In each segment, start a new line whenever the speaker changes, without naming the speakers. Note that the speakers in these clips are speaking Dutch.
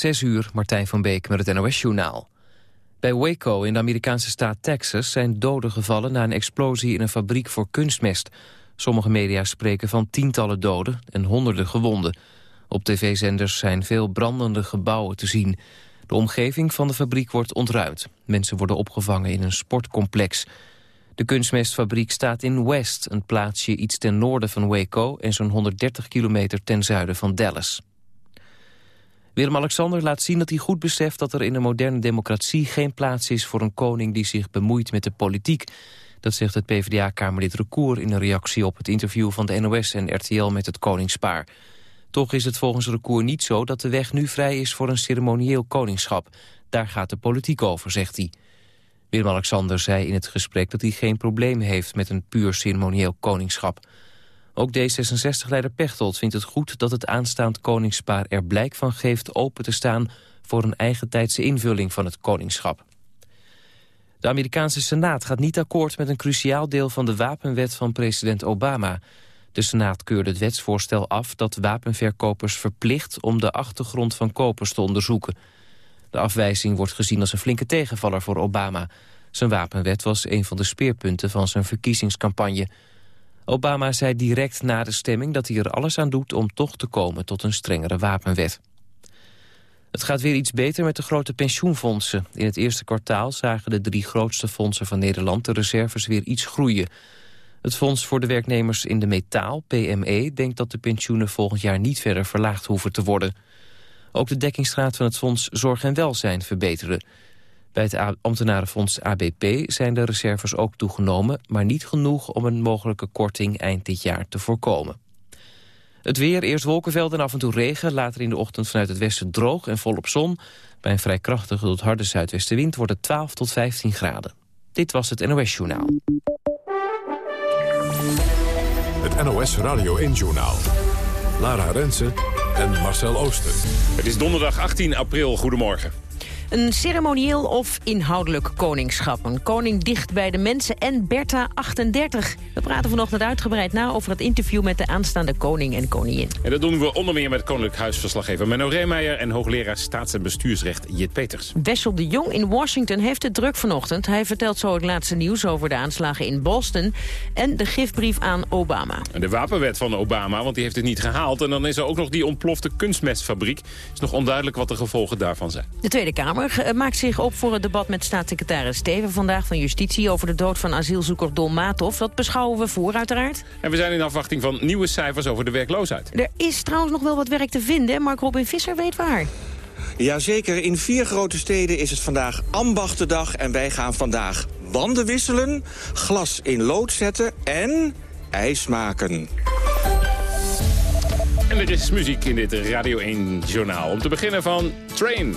Zes uur, Martijn van Beek met het NOS-journaal. Bij Waco in de Amerikaanse staat Texas zijn doden gevallen... na een explosie in een fabriek voor kunstmest. Sommige media spreken van tientallen doden en honderden gewonden. Op tv-zenders zijn veel brandende gebouwen te zien. De omgeving van de fabriek wordt ontruimd. Mensen worden opgevangen in een sportcomplex. De kunstmestfabriek staat in West, een plaatsje iets ten noorden van Waco... en zo'n 130 kilometer ten zuiden van Dallas. Willem-Alexander laat zien dat hij goed beseft dat er in een moderne democratie geen plaats is voor een koning die zich bemoeit met de politiek. Dat zegt het PvdA-kamerlid Recour in een reactie op het interview van de NOS en RTL met het koningspaar. Toch is het volgens Recour niet zo dat de weg nu vrij is voor een ceremonieel koningschap. Daar gaat de politiek over, zegt hij. Willem-Alexander zei in het gesprek dat hij geen probleem heeft met een puur ceremonieel koningschap. Ook D66-leider Pechtold vindt het goed dat het aanstaand koningspaar er blijk van geeft open te staan voor een eigen tijdse invulling van het koningschap. De Amerikaanse Senaat gaat niet akkoord met een cruciaal deel van de wapenwet van president Obama. De Senaat keurde het wetsvoorstel af dat wapenverkopers verplicht om de achtergrond van kopers te onderzoeken. De afwijzing wordt gezien als een flinke tegenvaller voor Obama. Zijn wapenwet was een van de speerpunten van zijn verkiezingscampagne. Obama zei direct na de stemming dat hij er alles aan doet om toch te komen tot een strengere wapenwet. Het gaat weer iets beter met de grote pensioenfondsen. In het eerste kwartaal zagen de drie grootste fondsen van Nederland de reserves weer iets groeien. Het Fonds voor de Werknemers in de Metaal, PME, denkt dat de pensioenen volgend jaar niet verder verlaagd hoeven te worden. Ook de dekkingsgraad van het Fonds Zorg en Welzijn verbeterde. Bij het ambtenarenfonds ABP zijn de reserves ook toegenomen... maar niet genoeg om een mogelijke korting eind dit jaar te voorkomen. Het weer, eerst wolkenvelden en af en toe regen. Later in de ochtend vanuit het westen droog en volop zon. Bij een vrij krachtige tot harde zuidwestenwind wordt het 12 tot 15 graden. Dit was het NOS Journaal.
Het NOS Radio 1 Journaal. Lara Rensen en Marcel Ooster.
Het is donderdag 18 april. Goedemorgen.
Een ceremonieel of inhoudelijk koningschap. Een koning dicht bij de mensen en Bertha 38. We praten vanochtend uitgebreid na over het interview met de aanstaande koning en koningin.
En dat doen we onder meer met Koninklijk Huisverslaggever Menno Reemeijer... en hoogleraar staats- en bestuursrecht Jit Peters.
Wessel de Jong in Washington heeft het druk vanochtend. Hij vertelt zo het laatste nieuws over de aanslagen in Boston... en de gifbrief aan Obama.
En de wapenwet van Obama, want die heeft het niet gehaald. En dan is er ook nog die ontplofte kunstmestfabriek. Het is nog onduidelijk wat de gevolgen daarvan zijn.
De Tweede Kamer eh, maakt zich op voor het debat met staatssecretaris Steven vandaag van Justitie over de dood van asielzoeker Dolmatov. Dat beschouwen we voor uiteraard.
En we zijn in afwachting van nieuwe cijfers over de werkloosheid.
Er is trouwens nog wel wat werk te vinden. Mark Robin Visser weet waar.
Jazeker, in vier grote steden is het vandaag ambachtendag en wij gaan vandaag wanden wisselen, glas in lood zetten en ijs maken.
En er is muziek in dit Radio 1 journaal. Om te beginnen van Train.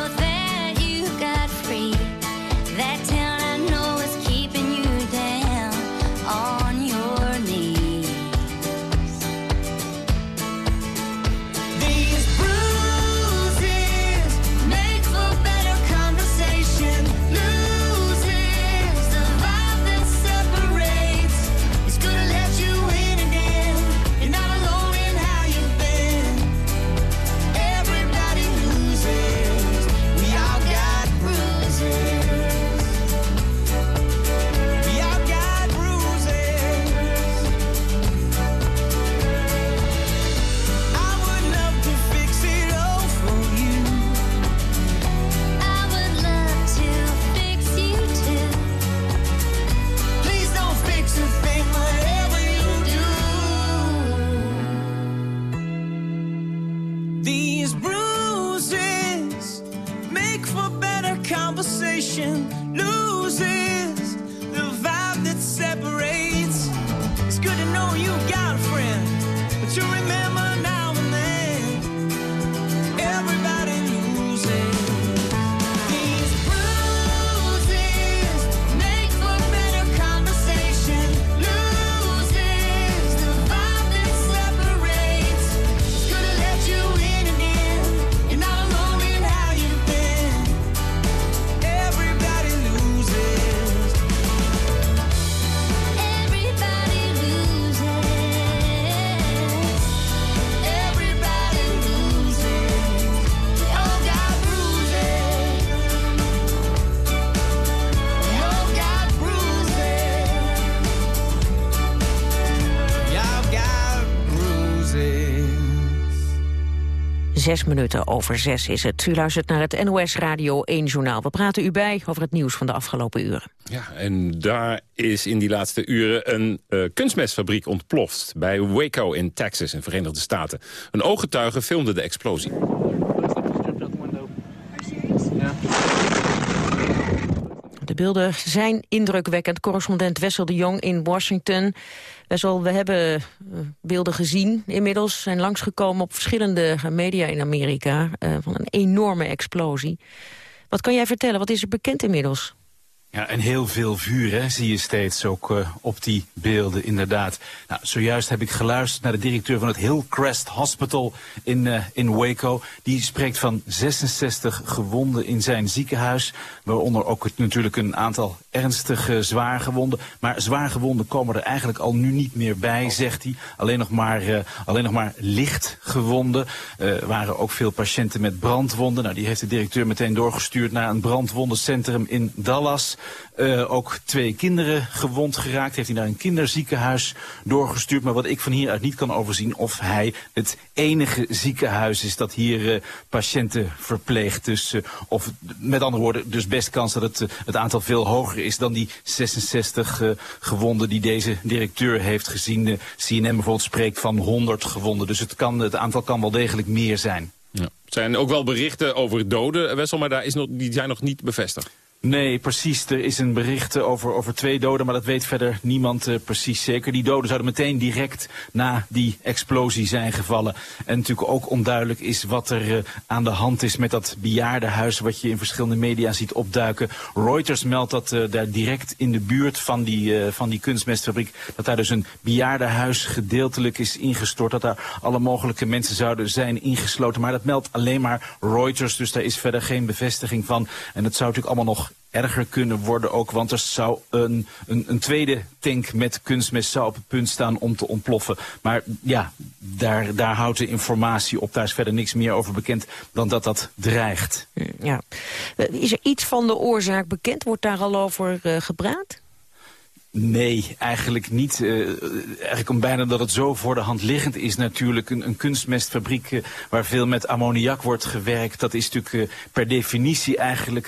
Zes minuten over zes is het. U luistert naar het NOS Radio 1 Journaal. We praten u bij over het nieuws van de afgelopen uren.
Ja, en daar is in die laatste uren een uh, kunstmestfabriek ontploft... bij Waco in Texas, in Verenigde Staten. Een ooggetuige filmde de explosie.
De beelden zijn indrukwekkend. Correspondent Wessel de Jong in Washington. Wessel, we hebben eh, beelden gezien inmiddels. Zijn langsgekomen op verschillende media in Amerika... Uh, van een enorme explosie. Wat kan jij vertellen? Wat is er bekend inmiddels?
Ja, en heel veel vuur hè, zie je steeds ook uh, op die beelden, inderdaad. Nou, zojuist heb ik geluisterd naar de directeur van het Hillcrest Hospital in, uh, in Waco. Die spreekt van 66 gewonden in zijn ziekenhuis. Waaronder ook het, natuurlijk een aantal ernstige zwaargewonden. Maar zwaargewonden komen er eigenlijk al nu niet meer bij, zegt hij. Alleen nog maar, alleen nog maar licht gewonden. Er waren ook veel patiënten met brandwonden. Nou, die heeft de directeur meteen doorgestuurd naar een brandwondencentrum in Dallas. Uh, ook twee kinderen gewond geraakt. Heeft hij naar een kinderziekenhuis doorgestuurd. Maar wat ik van hieruit niet kan overzien of hij het enige ziekenhuis is dat hier uh, patiënten verpleegt. Dus, uh, of met andere woorden, dus best kans dat het, het aantal veel hoger is dan die 66 gewonden die deze directeur heeft gezien. CNN bijvoorbeeld spreekt van 100 gewonden. Dus het, kan, het aantal kan wel degelijk meer zijn.
Ja. Er zijn ook wel berichten over doden, Wessel, maar daar is nog, die zijn nog niet bevestigd.
Nee, precies. Er is een bericht over, over twee doden, maar dat weet verder niemand uh, precies zeker. Die doden zouden meteen direct na die explosie zijn gevallen. En natuurlijk ook onduidelijk is wat er uh, aan de hand is met dat bejaardenhuis wat je in verschillende media ziet opduiken. Reuters meldt dat uh, daar direct in de buurt van die, van die kunstmestfabriek, dat daar dus een bejaardenhuis gedeeltelijk is ingestort. Dat daar alle mogelijke mensen zouden zijn ingesloten. Maar dat meldt alleen maar Reuters, dus daar is verder geen bevestiging van. En het zou natuurlijk allemaal nog erger kunnen worden ook, want er zou een, een, een, tweede tank met kunstmest zou op het punt staan om te ontploffen. Maar ja, daar, daar houdt de informatie op, daar is verder niks meer over bekend dan dat dat dreigt.
Ja. Is er iets van de oorzaak bekend? Wordt daar al over uh, gepraat?
Nee, eigenlijk niet. Uh, eigenlijk om bijna dat het zo voor de hand liggend is natuurlijk. Een, een kunstmestfabriek uh, waar veel met ammoniak wordt gewerkt. Dat is natuurlijk uh, per definitie eigenlijk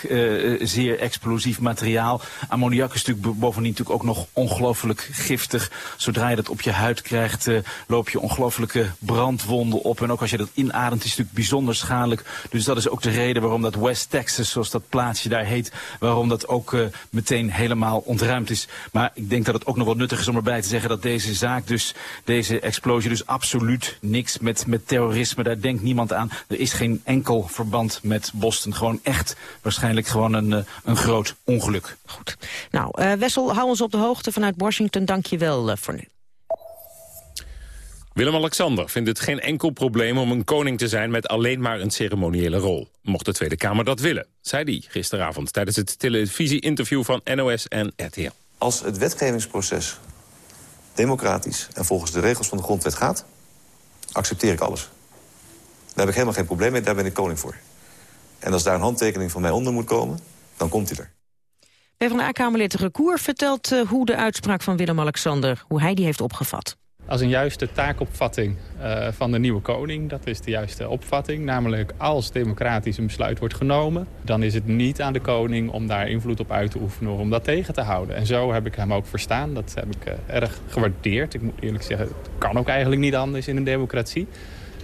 zeer explosief materiaal. Ammoniak is natuurlijk bovendien natuurlijk ook nog ongelooflijk giftig. Zodra je dat op je huid krijgt, loop je ongelooflijke brandwonden op. En ook als je dat inademt is het natuurlijk bijzonder schadelijk. Dus dat is ook de reden waarom dat West Texas, zoals dat plaatsje daar heet, waarom dat ook meteen helemaal ontruimd is. Maar ik denk dat het ook nog wel nuttig is om erbij te zeggen dat deze zaak dus, deze explosie dus absoluut niks met, met terrorisme, daar denkt niemand aan. Er is geen enkel verband met Boston. Gewoon echt waarschijnlijk gewoon een, uh, een groot ongeluk.
Goed. Nou, uh, Wessel, hou ons op de hoogte vanuit Washington. Dank je wel uh, voor nu.
Willem-Alexander vindt het geen enkel probleem om een koning te zijn met alleen maar een ceremoniële rol. Mocht de Tweede Kamer dat willen, zei hij gisteravond tijdens het televisie-interview van NOS en RTL.
Als het wetgevingsproces democratisch en volgens de regels van de grondwet gaat... accepteer ik alles. Daar heb ik helemaal geen probleem mee, daar ben ik koning voor. En als daar een handtekening van mij onder moet komen, dan komt hij er.
PvdA-kamerlid Recour vertelt uh, hoe de uitspraak van Willem-Alexander... hoe hij die heeft opgevat
als een juiste taakopvatting uh, van de nieuwe koning. Dat is de juiste opvatting. Namelijk als democratisch een besluit wordt genomen... dan is het niet aan de koning om daar invloed op uit te oefenen... om dat tegen te houden. En zo heb ik hem ook verstaan. Dat heb ik uh, erg gewaardeerd. Ik moet eerlijk zeggen, het kan ook eigenlijk niet anders in een democratie.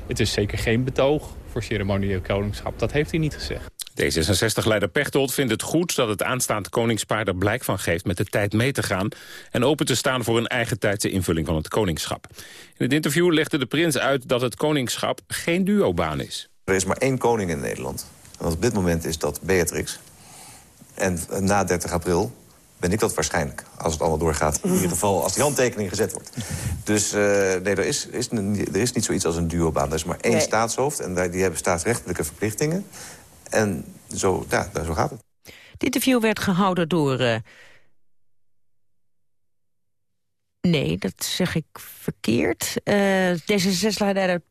Het is zeker geen betoog voor ceremonieel koningschap. Dat heeft hij niet gezegd.
D66-leider Pechtold vindt het goed dat het aanstaande koningspaar er blijk van geeft met de tijd mee te gaan en open te staan voor een eigen tijdse invulling van het koningschap. In het interview legde de prins uit dat het koningschap geen duobaan is.
Er is maar één koning in Nederland. En op dit moment is dat Beatrix. En na 30 april ben ik dat waarschijnlijk, als het allemaal doorgaat. In ieder geval als die handtekening gezet wordt. Dus uh, nee, er is, is, er is niet zoiets als een duobaan. Er is maar één nee. staatshoofd en die hebben staatsrechtelijke verplichtingen. En zo, ja, zo gaat het.
Het interview werd gehouden door... Uh... Nee, dat zeg ik verkeerd. Uh, D66-leider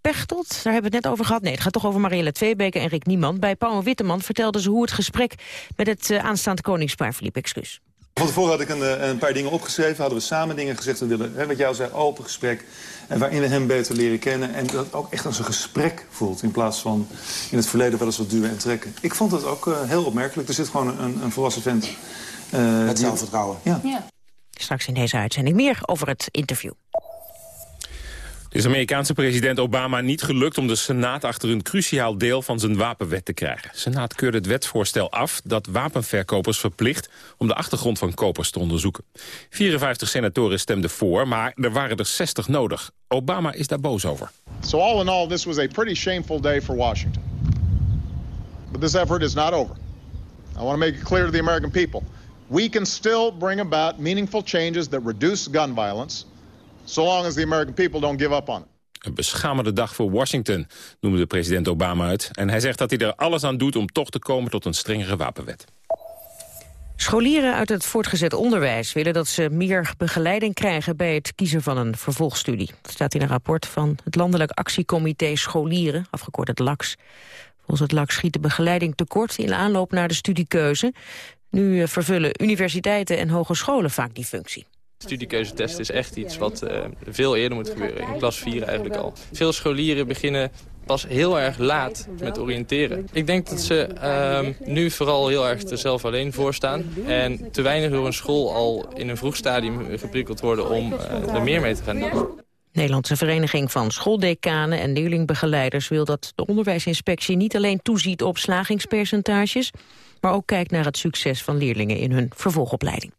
Pechtold, daar hebben we het net over gehad. Nee, het gaat toch over Marielle Tweebeke en Rick Niemand. Bij Paul Witteman vertelden ze hoe het gesprek met het uh, aanstaande koningspaar verliep. Excuus.
Van tevoren had ik een, eh, een paar dingen opgeschreven. Hadden we samen dingen gezegd. We willen, hè, wat jij al zei, open gesprek. En waarin we hem beter leren kennen. En dat ook echt als een gesprek voelt. In plaats van in het verleden wel eens wat duwen en trekken. Ik vond dat ook uh, heel opmerkelijk. Er zit gewoon een, een volwassen vent.
Uh, Met zelfvertrouwen.
Ja.
ja. Straks in deze uitzending meer over het interview.
Het is Amerikaanse president Obama niet gelukt om de Senaat achter een cruciaal deel van zijn wapenwet te krijgen. De Senaat keurde het wetsvoorstel af dat wapenverkopers verplicht om de achtergrond van kopers te onderzoeken. 54 senatoren stemden voor, maar er waren er 60 nodig. Obama is daar boos over.
So all in all, this was a pretty shameful day for Washington. But this effort is not over. I want to make it clear to the American people. We can still bring about meaningful changes that reduce gun violence so long as the American people don't give up on it.
Een beschamende dag voor Washington, noemde president Obama uit. En hij zegt dat hij er alles aan doet om toch te komen tot een strengere wapenwet.
Scholieren uit het voortgezet onderwijs willen dat ze meer begeleiding krijgen bij het kiezen van een vervolgstudie. Dat staat in een rapport van het Landelijk Actiecomité Scholieren, afgekort het LAX. Volgens het LAX schiet de begeleiding tekort in de aanloop naar de studiekeuze. Nu vervullen universiteiten en hogescholen vaak die functie.
Studiekeuzetest is echt iets wat uh, veel eerder moet gebeuren, in klas 4 eigenlijk al. Veel scholieren beginnen pas heel erg laat met oriënteren. Ik denk dat ze uh, nu vooral heel erg er zelf alleen voor staan... en te weinig door een school al in een vroeg stadium geprikkeld worden om uh, er meer mee te gaan doen.
Nederlandse Vereniging van Schooldecanen en Leerlingbegeleiders wil dat de onderwijsinspectie niet alleen toeziet op slagingspercentages, maar ook kijkt naar het succes van leerlingen in hun vervolgopleiding.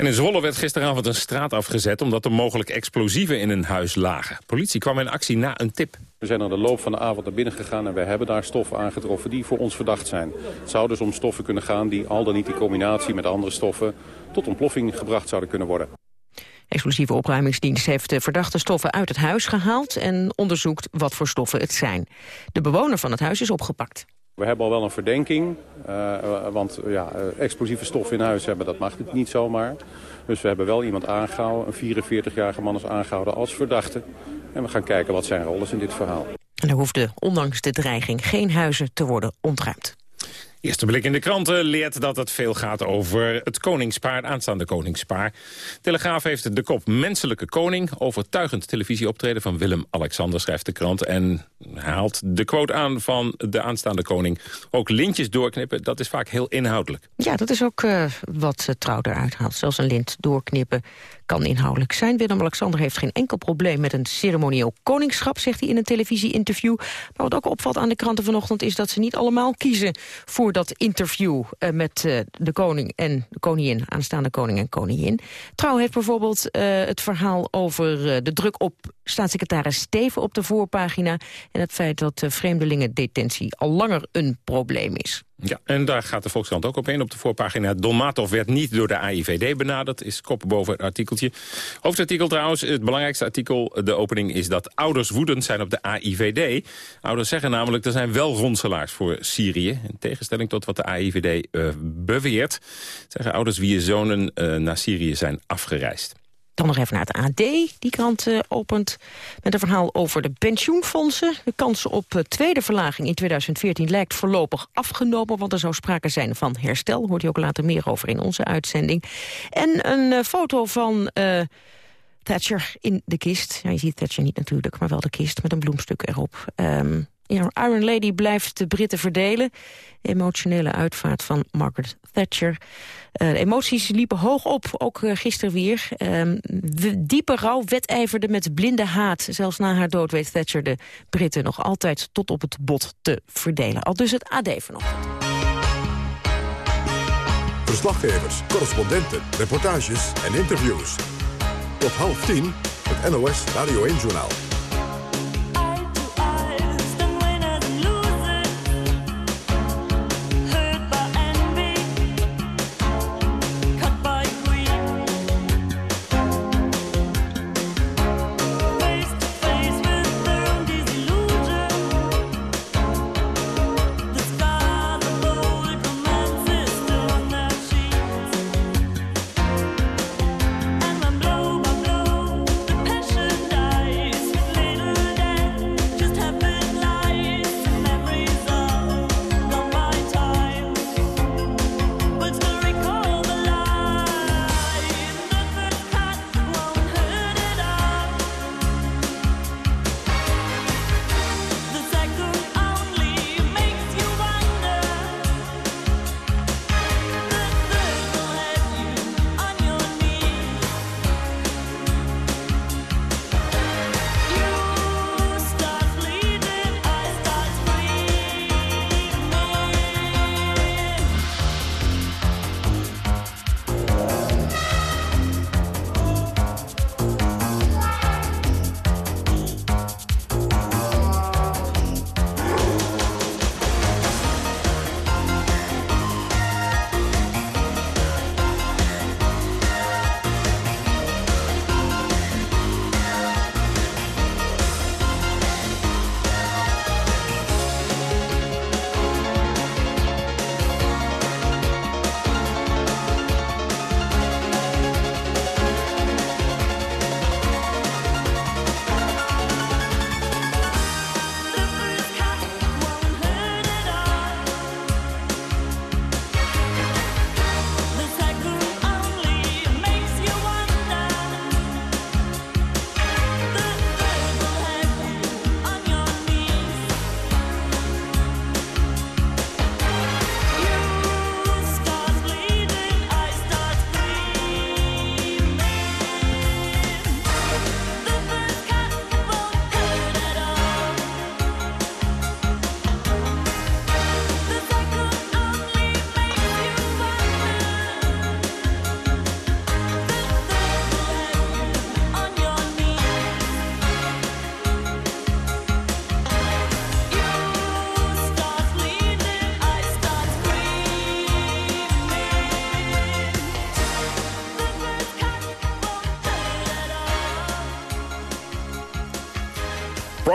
En in Zwolle werd gisteravond een straat afgezet... omdat er mogelijk explosieven in een huis lagen. Politie kwam in actie na een tip.
We zijn aan de loop van de avond naar binnen gegaan... en we hebben daar stoffen aangetroffen die voor ons verdacht zijn. Het zou dus om stoffen kunnen gaan die al dan niet in combinatie met andere stoffen... tot ontploffing gebracht zouden kunnen worden.
Explosieve opruimingsdienst heeft de verdachte stoffen uit het huis gehaald... en onderzoekt wat voor stoffen het zijn. De bewoner van het huis is opgepakt.
We hebben al wel een verdenking, uh, want ja, explosieve stoffen in huis hebben, dat mag niet zomaar. Dus we hebben wel iemand aangehouden, een 44-jarige man is aangehouden als verdachte. En we gaan kijken wat zijn rol is in dit verhaal.
En er hoefde ondanks de dreiging geen huizen te worden ontruimd.
Eerste blik in de kranten leert dat het veel gaat over het koningspaar, aanstaande koningspaar. Telegraaf heeft de kop Menselijke Koning. Overtuigend televisieoptreden van Willem-Alexander, schrijft de krant. En haalt de quote aan van de aanstaande koning. Ook lintjes doorknippen, dat is vaak heel inhoudelijk.
Ja, dat is ook uh, wat Trouw eruit haalt. Zelfs een lint doorknippen kan inhoudelijk zijn. Willem-Alexander heeft geen enkel probleem met een ceremonieel koningschap, zegt hij in een televisie-interview. Maar wat ook opvalt aan de kranten vanochtend is dat ze niet allemaal kiezen voor dat interview uh, met uh, de koning en de koningin, aanstaande koning en koningin. Trouw heeft bijvoorbeeld uh, het verhaal over de druk op staatssecretaris Steven op de voorpagina en het feit dat vreemdelingendetentie al langer een probleem is.
Ja, en daar gaat de Volkskrant ook op. Op de voorpagina Dolmatov werd niet door de AIVD benaderd. Is kop boven het artikeltje. Hoofdartikel trouwens, het belangrijkste artikel, de opening... is dat ouders woedend zijn op de AIVD. Ouders zeggen namelijk, er zijn wel ronselaars voor Syrië. In tegenstelling tot wat de AIVD uh, beweert... zeggen ouders wie zonen uh, naar Syrië zijn afgereisd.
Dan nog even naar het AD. Die krant uh, opent met een verhaal over de pensioenfondsen. De kans op uh, tweede verlaging in 2014 lijkt voorlopig afgenomen... want er zou sprake zijn van herstel. Hoort u ook later meer over in onze uitzending. En een uh, foto van... Thatcher in de kist. Ja, je ziet Thatcher niet natuurlijk, maar wel de kist met een bloemstuk erop. Ja, Iron Lady blijft de Britten verdelen. Emotionele uitvaart van Margaret Thatcher. De emoties liepen hoog op, ook uh, gisteren weer. Uh, diepe rouw wedijverde met blinde haat. Zelfs na haar dood weet Thatcher de Britten nog altijd tot op het bot te verdelen. Al dus het AD vanochtend.
Verslaggevers, correspondenten, reportages en interviews. Tot half tien, het NOS Radio 1-journaal.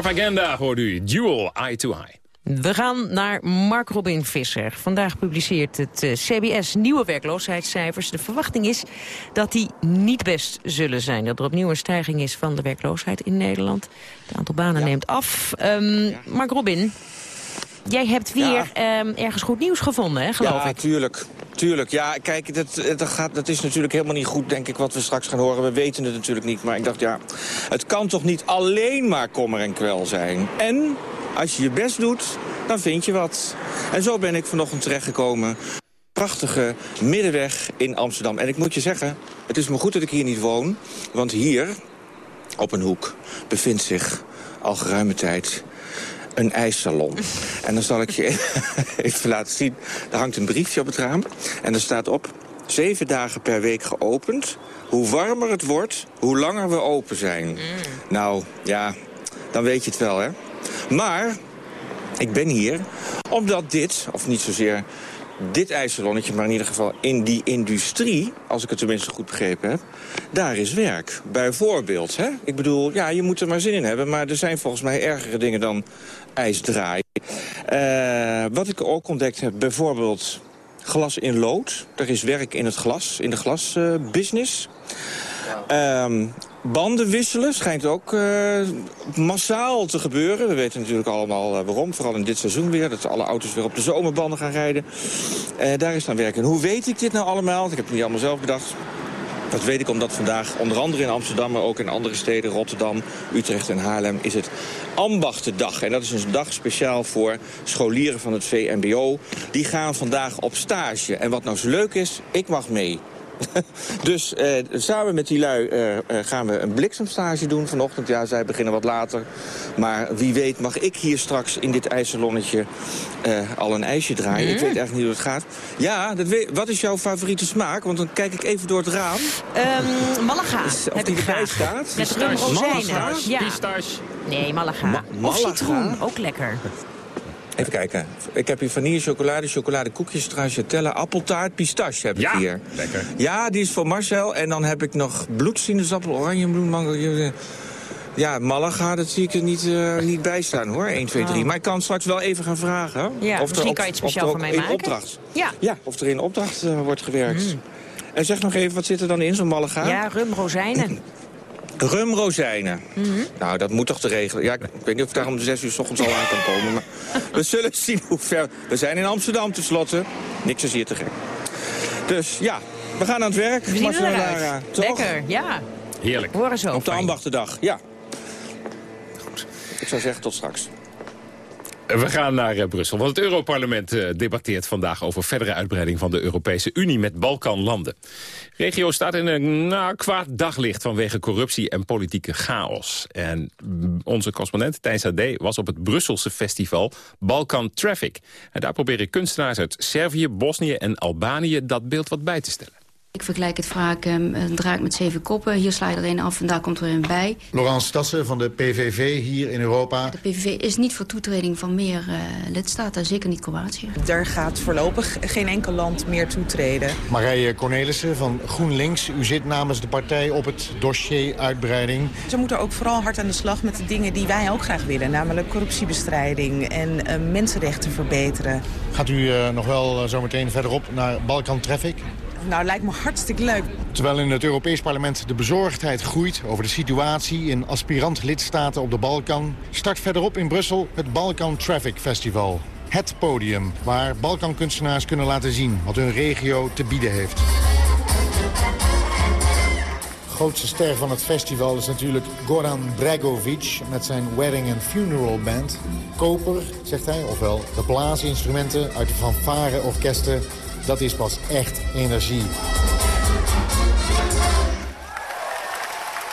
Propaganda hoort u, Dual Eye to Eye.
We gaan naar Mark Robin Visser. Vandaag publiceert het eh, CBS nieuwe werkloosheidscijfers. De verwachting is dat die niet best zullen zijn. Dat er opnieuw een stijging is van de werkloosheid in Nederland. Het aantal banen neemt af. Ehm, Mark Robin, jij hebt weer ehm, ergens goed nieuws gevonden, hè, geloof
ja,
ik.
tuurlijk. Tuurlijk, ja, kijk, dat, dat, gaat, dat is natuurlijk helemaal niet goed, denk ik, wat we straks gaan horen. We weten het natuurlijk niet, maar ik dacht, ja, het kan toch niet alleen maar kommer en kwel zijn. En als je je best doet, dan vind je wat. En zo ben ik vanochtend terechtgekomen. Prachtige middenweg in Amsterdam. En ik moet je zeggen, het is me goed dat ik hier niet woon. Want hier, op een hoek, bevindt zich al geruime tijd een ijssalon. En dan zal ik je even laten zien. Er hangt een briefje op het raam. En er staat op, zeven dagen per week geopend. Hoe warmer het wordt, hoe langer we open zijn. Nou, ja, dan weet je het wel, hè. Maar ik ben hier omdat dit, of niet zozeer dit ijssalonnetje... maar in ieder geval in die industrie, als ik het tenminste goed begrepen heb... daar is werk. Bijvoorbeeld, hè? Ik bedoel, ja, je moet er maar zin in hebben... maar er zijn volgens mij ergere dingen dan ijsdraaien. Eh, wat ik ook ontdekt heb, bijvoorbeeld glas in lood. Er is werk in het glas, in de glasbusiness. Ehm, banden wisselen schijnt ook eh, massaal te gebeuren. We weten natuurlijk allemaal eh, waarom, vooral in dit seizoen weer... dat alle auto's weer op de zomerbanden gaan rijden. Eh, daar is dan werk in. Hoe weet ik dit nou allemaal? Ik heb het niet allemaal zelf bedacht. Dat weet ik omdat vandaag onder andere in Amsterdam... maar ook in andere steden, Rotterdam, Utrecht en Haarlem... is het Ambachtendag. En dat is een dag speciaal voor scholieren van het VMBO. Die gaan vandaag op stage. En wat nou zo leuk is, ik mag mee. dus eh, samen met die lui eh, eh, gaan we een bliksemstage doen vanochtend. Ja, zij beginnen wat later. Maar wie weet mag ik hier straks in dit ijssalonnetje eh, al een ijsje draaien. Ik
Mm.
weet echt niet hoe het gaat. Ja, dat weet, wat is jouw favoriete smaak? Want dan kijk ik even door het raam.
Ehm, Malaga
Is- of
heb
die erbij staat?
Met rumrozijnen.
Malaga?
Ja.
Pistache.
Nee, Malaga.
Ma-
Of
Malaga?
citroen, ook lekker.
Even kijken. Ik heb hier vanille, chocolade, chocoladekoekjes, stracciatella, appeltaart, pistache heb ik
Ja,
hier.
lekker.
Ja, die is voor Marcel. En dan heb ik nog bloedsinaasappel, oranje bloem, mango. Ja, Malaga, dat zie ik er niet, eh, niet bij staan hoor. 1, 2, 3.
Oh.
Maar ik kan straks wel even gaan vragen.
Ja,
er
misschien
op-
kan je het
of
speciaal voor mij maken.
opdracht.
Ja.
Ja, of er in opdracht eh, wordt gewerkt.
Mm.
En zeg nog even, wat zit er dan in zo'n Malaga?
Ja, rumrozijnen. Mhm.
Nou, dat moet toch te regelen. Ja, ik weet niet of ik daar om de zes uur s ochtends al aan kan komen. Maar we zullen zien hoe ver... We zijn in Amsterdam tenslotte. Niks is hier te gek. Dus ja, we gaan aan het werk.
We zien eruit. Lekker, ja.
Heerlijk.
Horen zo.
Op de ambachtendag, ja. Ik zou zeggen tot straks.
We gaan naar eh, Brussel, want het Europarlement eh, debatteert vandaag over verdere uitbreiding van de Europese Unie met Balkanlanden. De regio staat in een nou, kwaad daglicht vanwege corruptie en politieke chaos. En mm, onze correspondent Tijn Sade was op het Brusselse festival Balkan Traffic. En daar proberen kunstenaars uit Servië, Bosnië en Albanië dat beeld wat bij te stellen.
Ik vergelijk het vaak ehm, een draak met zeven koppen. Hier sla je er een af en daar komt er een bij.
Laurence Stassen van de PVV hier in Europa.
De PVV is niet voor toetreding van meer eh, lidstaten, zeker niet Kroatië.
Daar gaat voorlopig geen enkel land meer toetreden.
Marije Cornelissen van GroenLinks. U zit namens de partij op het dossier uitbreiding.
Ze moeten ook vooral hard aan de slag met de dingen die wij ook graag willen. Namelijk corruptiebestrijding en eh, mensenrechten verbeteren.
Gaat u eh, nog wel zometeen verderop naar Balkan Traffic?
Nou, lijkt me hartstikke leuk.
Terwijl in het Europees Parlement de bezorgdheid groeit over de situatie in aspirant-lidstaten op de Balkan, start verderop in Brussel het Balkan Traffic Festival. Het podium waar Balkankunstenaars kunnen laten zien wat hun regio te bieden heeft. grootste ster van het festival is natuurlijk Goran Bregovic met zijn Wedding and Funeral Band. Koper, zegt hij, ofwel de blaasinstrumenten uit de fanfare-orkesten, dat is pas echt energie.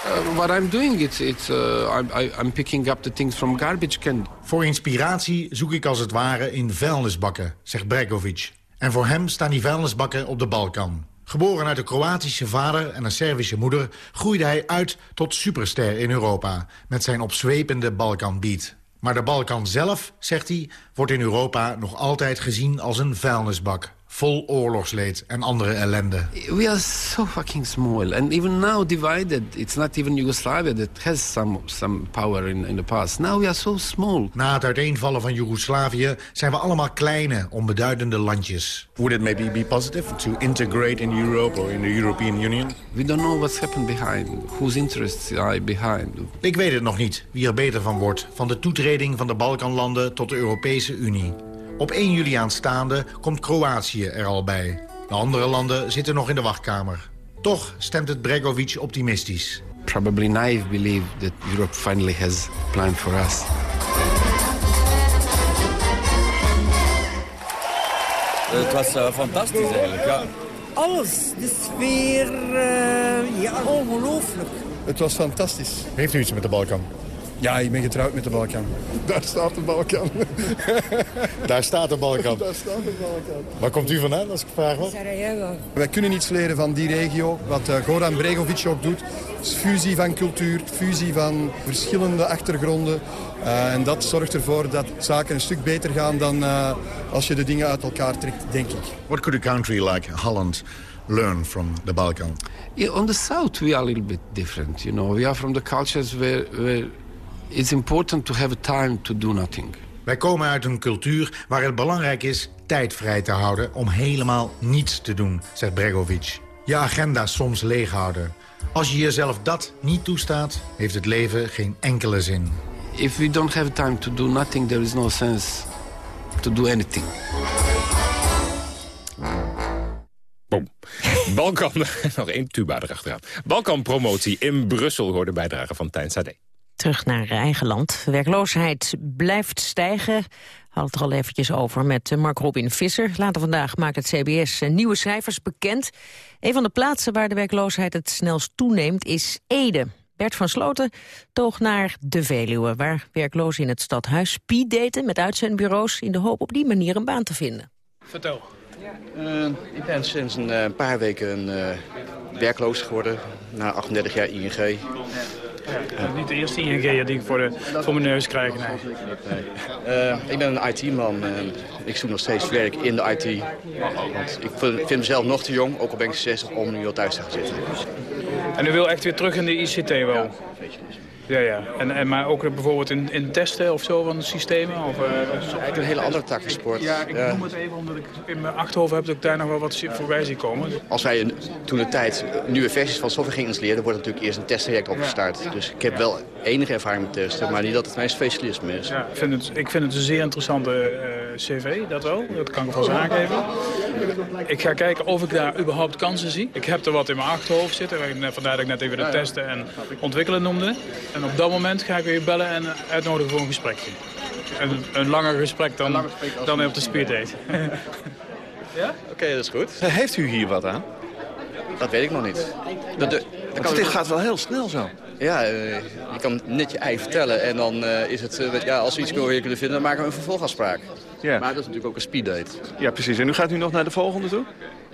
Uh, what I'm doing, it's, it's, uh, I'm, I, I'm picking up the things from garbage can.
Voor inspiratie zoek ik als het ware in vuilnisbakken, zegt Bregovic. En voor hem staan die vuilnisbakken op de Balkan. Geboren uit een Kroatische vader en een Servische moeder... groeide hij uit tot superster in Europa... met zijn opzwepende Balkanbeat. Maar de Balkan zelf, zegt hij, wordt in Europa nog altijd gezien als een vuilnisbak. Vol oorlogsleed en andere ellende.
We are so fucking small, and even now divided. It's not even Yugoslavia that has some some power in, in the past. Now we are so small.
Na het uiteenvallen van Joegoslavië zijn we allemaal kleine, onbeduidende landjes.
Would it maybe be positive to integrate in Europe or in the European Union?
We don't know what's happened behind, whose interests are behind.
Ik weet het nog niet wie er beter van wordt... van de toetreding van de Balkanlanden tot de Europese Unie. Op 1 juli aanstaande komt Kroatië er al bij. De andere landen zitten nog in de wachtkamer. Toch stemt het Bregovic optimistisch.
Probably naive believe that Europe finally has a plan for us.
Het was eh, fantastisch eigenlijk, ja.
Alles, de sfeer, eh, ja, ongelooflijk.
Het was fantastisch. Heeft u iets met de Balkan? Ja, ik ben getrouwd met de Balkan. Daar staat de Balkan.
Daar staat de Balkan.
Daar staat de Balkan.
Waar komt u vandaan, als ik vraag mag?
Sarajevo.
Wij kunnen iets leren van die regio. Wat eh, Goran Bregovic ook doet. is fusie van cultuur, fusie van verschillende achtergronden. Eh, en dat zorgt ervoor dat zaken een stuk beter gaan dan eh, als je de dingen uit elkaar trekt, denk ik.
What could a country like Holland learn from the Balkan?
Yeah, on the south we are a little bit different. You know, we are from the cultures where, where it's important to have a time to do nothing.
Wij komen uit een cultuur waar het belangrijk is tijd vrij te houden om helemaal niets te doen, zegt Bregovic. Je agenda soms leeghouden. Als je jezelf dat niet toestaat, heeft het leven geen enkele zin.
If we don't have time to do nothing, there is no sense to do anything.
Boom. Balkan, nog één tuba erachteraan. Balkan-promotie in Brussel hoorde bijdrage van Tijn Sade.
Terug naar eigen land. Werkloosheid blijft stijgen. Hadden het er al eventjes over met eh, Mark Robin Visser. Later vandaag maakt het CBS eh, nieuwe cijfers bekend. Een van de plaatsen waar de werkloosheid het snelst toeneemt is Ede. Bert van Sloten toog naar de Veluwe... waar werklozen in het stadhuis speeddaten met uitzendbureaus... in de hoop op die manier een baan te vinden.
Vertel. Uh, ik ben sinds een uh, paar weken uh, werkloos geworden. Na 38 jaar ING. Ja, niet de eerste ING die ik voor, de, voor mijn neus krijg. Nee. ik ben een IT-man en ik zoek nog steeds werk in de IT. Want ik vind, vind mezelf nog te jong, ook al ben ik 60, om nu al thuis te gaan zitten. En u wil echt weer terug in de ICT wel? Ja, ja. En, en, maar ook bijvoorbeeld in, in testen of zo van systemen? Of, uh, eigenlijk een hele andere tak van sport. Ja, ik noem het even omdat ik in mijn achterhoofd heb dat ik daar nog wel wat voorbij zie komen. Als wij een, toen de tijd nieuwe versies van software gingen installeren... wordt natuurlijk eerst een testtraject opgestart. Dus ik heb wel enige ervaring met testen, maar niet dat het mijn specialisme is. Ja, ik, vind het, ik vind het een zeer interessante uh, cv, dat wel. Dat kan ik wel eens aangeven. Ik ga kijken of ik daar überhaupt kansen zie. Ik heb er wat in mijn achterhoofd zitten. Vandaar dat ik net even de testen en ontwikkelen noemde. En op dat moment ga ik weer bellen en uitnodigen voor een gesprekje. Een, een langer gesprek dan, langer gesprek dan op de speeddate. ja? Oké, okay, dat is goed.
Heeft u hier wat aan?
Dat weet ik nog niet. Dat, de,
dat dit gaat wel heel snel zo.
Ja, uh, je kan net je ei vertellen en dan uh, is het, uh, ja, als we iets weer kunnen vinden, dan maken we een vervolgafspraak. Ja. Maar dat is natuurlijk ook een speeddate.
Ja, precies. En nu gaat u nog naar de volgende toe?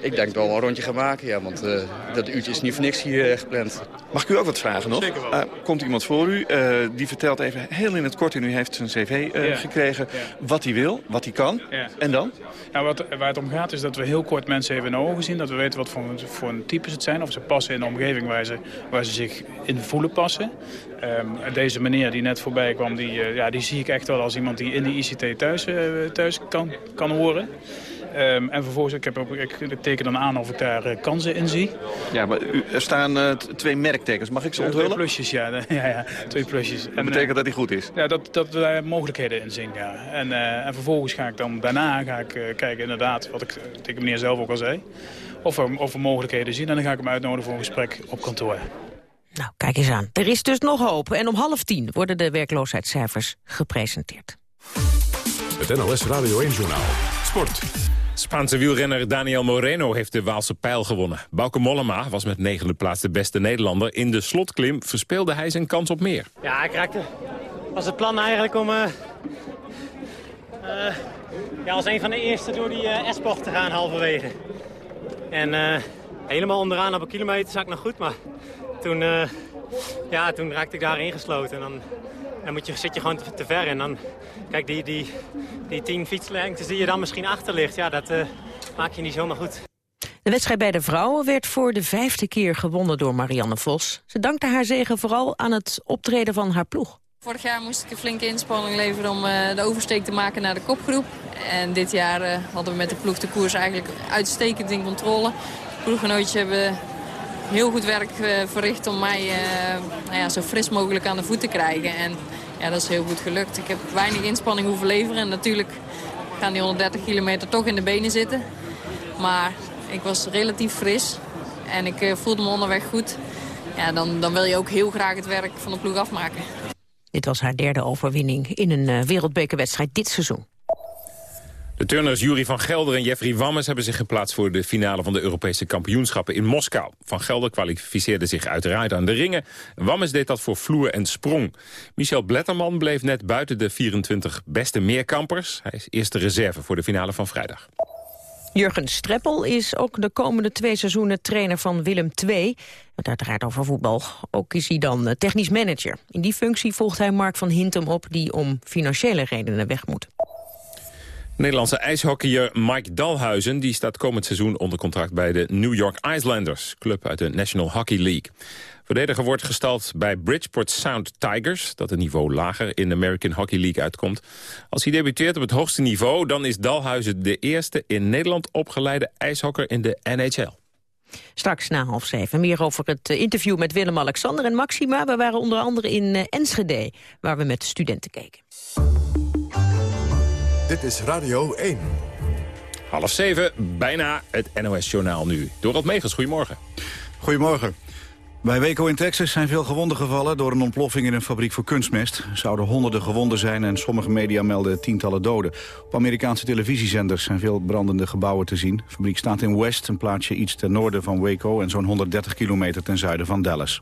Ik denk dat we een rondje gaan maken, ja, want uh, dat uurtje is niet voor niks hier uh, gepland.
Mag ik u ook wat vragen nog?
Zeker wel.
Uh, komt iemand voor u, die vertelt even heel in het kort... en u heeft zijn cv
Ja.
gekregen,
Ja.
wat hij wil, wat hij kan.
Ja.
En dan?
Nou, wat, waar het om gaat is dat we heel kort mensen even in de ogen zien. Dat we weten wat voor, voor een types het zijn. Of ze passen in de omgeving waar ze, waar ze zich in voelen passen. Ehm, deze meneer die net voorbij kwam, die, eh, ja, die zie ik echt wel als iemand die in de ICT thuis, eh, thuis kan, kan horen. Ehm, en vervolgens, ik, heb ook, ik teken dan aan of ik daar eh, kansen in zie.
Ja, maar u, er staan eh, twee merktekens. Mag ik ze onthullen?
Twee plusjes, ja. ja, ja twee plusjes.
Dat betekent dat hij goed is?
Ja, dat, dat we daar mogelijkheden in zien, ja. En, eh, en vervolgens ga ik dan, daarna ga ik eh, kijken inderdaad, wat ik eh, tegen de meneer zelf ook al zei. Of er, of er mogelijkheden zien en dan ga ik hem uitnodigen voor een gesprek op kantoor.
Nou, kijk eens aan. Er is dus nog hoop. En om half tien worden de werkloosheidscijfers gepresenteerd.
Het NOS Radio 1-journaal. Sport.
Spaanse wielrenner Daniel Moreno heeft de Waalse pijl gewonnen. Bauke Mollema was met negende plaats de beste Nederlander. In de slotklim verspeelde hij zijn kans op meer.
Ja, ik raakte. was het plan eigenlijk om eh, eh, ja, als een van de eerste door die eh S-bocht te gaan halverwege. En eh, helemaal onderaan op een kilometer zag ik nog goed, maar toen, eh, ja, toen raakte ik daar ingesloten. En dan, dan moet je, zit je gewoon te, te ver. En dan, kijk, die, die, die tien fietslengtes die je dan misschien achter ligt, ja, dat uh, maak je niet zomaar goed.
De wedstrijd bij de vrouwen werd voor de vijfde keer gewonnen door Marianne Vos. Ze dankte haar zegen vooral aan het optreden van haar ploeg.
Vorig jaar moest ik een flinke inspanning leveren om uh, de oversteek te maken naar de kopgroep. En dit jaar uh, hadden we met de ploeg de koers eigenlijk uitstekend in controle. Ploeggenootjes hebben heel goed werk uh, verricht om mij nou ja, zo fris mogelijk aan de voet te krijgen. En ja, dat is heel goed gelukt. Ik heb weinig inspanning hoeven leveren. En natuurlijk gaan die 130 kilometer toch in de benen zitten. Maar ik was relatief fris en ik voelde me onderweg goed. Ja, dan, dan wil je ook heel graag het werk van de ploeg afmaken.
Dit was haar derde overwinning in een wereldbekerwedstrijd dit seizoen.
De turners Jury van Gelder en Jeffrey Wammes hebben zich geplaatst voor de finale van de Europese kampioenschappen in Moskou. Van Gelder kwalificeerde zich uiteraard aan de ringen. Wammes deed dat voor vloer en sprong. Michel Bletterman bleef net buiten de 24 beste meerkampers. Hij is eerste reserve voor de finale van vrijdag.
Jurgen Streppel is ook de komende twee seizoenen trainer van Willem II. Het uiteraard over voetbal. Ook is hij dan technisch manager. In die functie volgt hij Mark van Hintem op... die om financiële redenen weg moet.
Nederlandse ijshockeyer Mike Dalhuizen die staat komend seizoen onder contract bij de New York Islanders, club uit de National Hockey League. Verdediger wordt gestald bij Bridgeport Sound Tigers... dat een niveau lager in de American Hockey League uitkomt. Als hij debuteert op het hoogste niveau... dan is Dalhuizen de eerste in Nederland opgeleide ijshokker in de NHL.
Straks na half zeven meer over het eh, interview met Willem-Alexander en Maxima. We waren onder andere in eh, Enschede, waar we met studenten keken.
Dit is Radio 1.
Half zeven, bijna het NOS-journaal nu. Dorot Megens, goedemorgen.
Goedemorgen. Bij Waco in Texas zijn veel gewonden gevallen door een ontploffing in een fabriek voor kunstmest. Er zouden honderden gewonden zijn en sommige media melden tientallen doden. Op Amerikaanse televisiezenders zijn veel brandende gebouwen te zien. De fabriek staat in West, een plaatsje iets ten noorden van Waco en zo'n 130 kilometer ten zuiden van Dallas.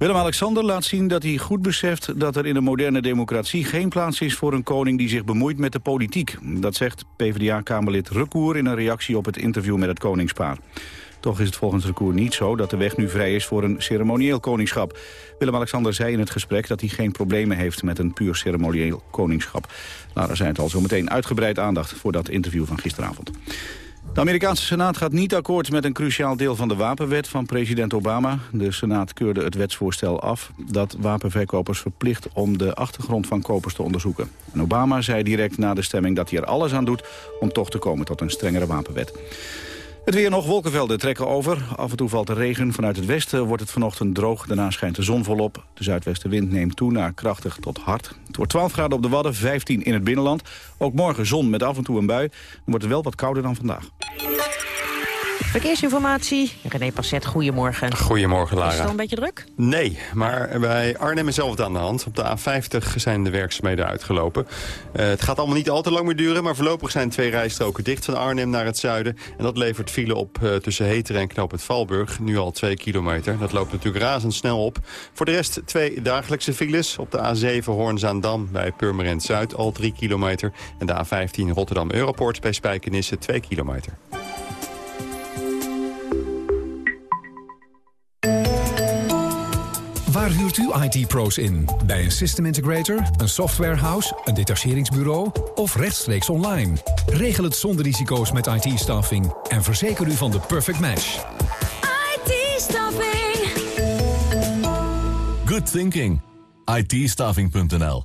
Willem-Alexander laat zien dat hij goed beseft dat er in een moderne democratie geen plaats is voor een koning die zich bemoeit met de politiek. Dat zegt PvdA-kamerlid Recour in een reactie op het interview met het koningspaar. Toch is het volgens Recour niet zo dat de weg nu vrij is voor een ceremonieel koningschap. Willem-Alexander zei in het gesprek dat hij geen problemen heeft met een puur ceremonieel koningschap. Lara zei het al zo meteen uitgebreid aandacht voor dat interview van gisteravond. De Amerikaanse Senaat gaat niet akkoord met een cruciaal deel van de wapenwet van president Obama. De Senaat keurde het wetsvoorstel af dat wapenverkopers verplicht om de achtergrond van kopers te onderzoeken. En Obama zei direct na de stemming dat hij er alles aan doet om toch te komen tot een strengere wapenwet. Het weer nog, wolkenvelden trekken over. Af en toe valt de regen. Vanuit het westen wordt het vanochtend droog. Daarna schijnt de zon volop. De zuidwestenwind neemt toe naar krachtig tot hard. Het wordt 12 graden op de Wadden, 15 in het binnenland. Ook morgen zon met af en toe een bui. Dan wordt het wel wat kouder dan vandaag.
Verkeersinformatie, René Passet, goedemorgen.
Goedemorgen, Lara.
Is het al een beetje druk?
Nee, maar bij Arnhem is zelf aan de hand. Op de A50 zijn de werkzaamheden uitgelopen. Uh, het gaat allemaal niet al te lang meer duren... maar voorlopig zijn twee rijstroken dicht van Arnhem naar het zuiden. En dat levert file op uh, tussen Heteren en Knoop het Valburg. Nu al twee kilometer. Dat loopt natuurlijk razendsnel op. Voor de rest twee dagelijkse files. Op de A7 Hoorn-Zaandam bij Purmerend Zuid al drie kilometer. En de A15 Rotterdam-Europort bij Spijkenisse twee kilometer.
Waar huurt u IT-pro's in? Bij een system integrator, een softwarehouse, een detacheringsbureau of rechtstreeks online? Regel het zonder risico's met IT-staffing en verzeker u van de perfect match.
IT-staffing. Good thinking. IT-staffing.nl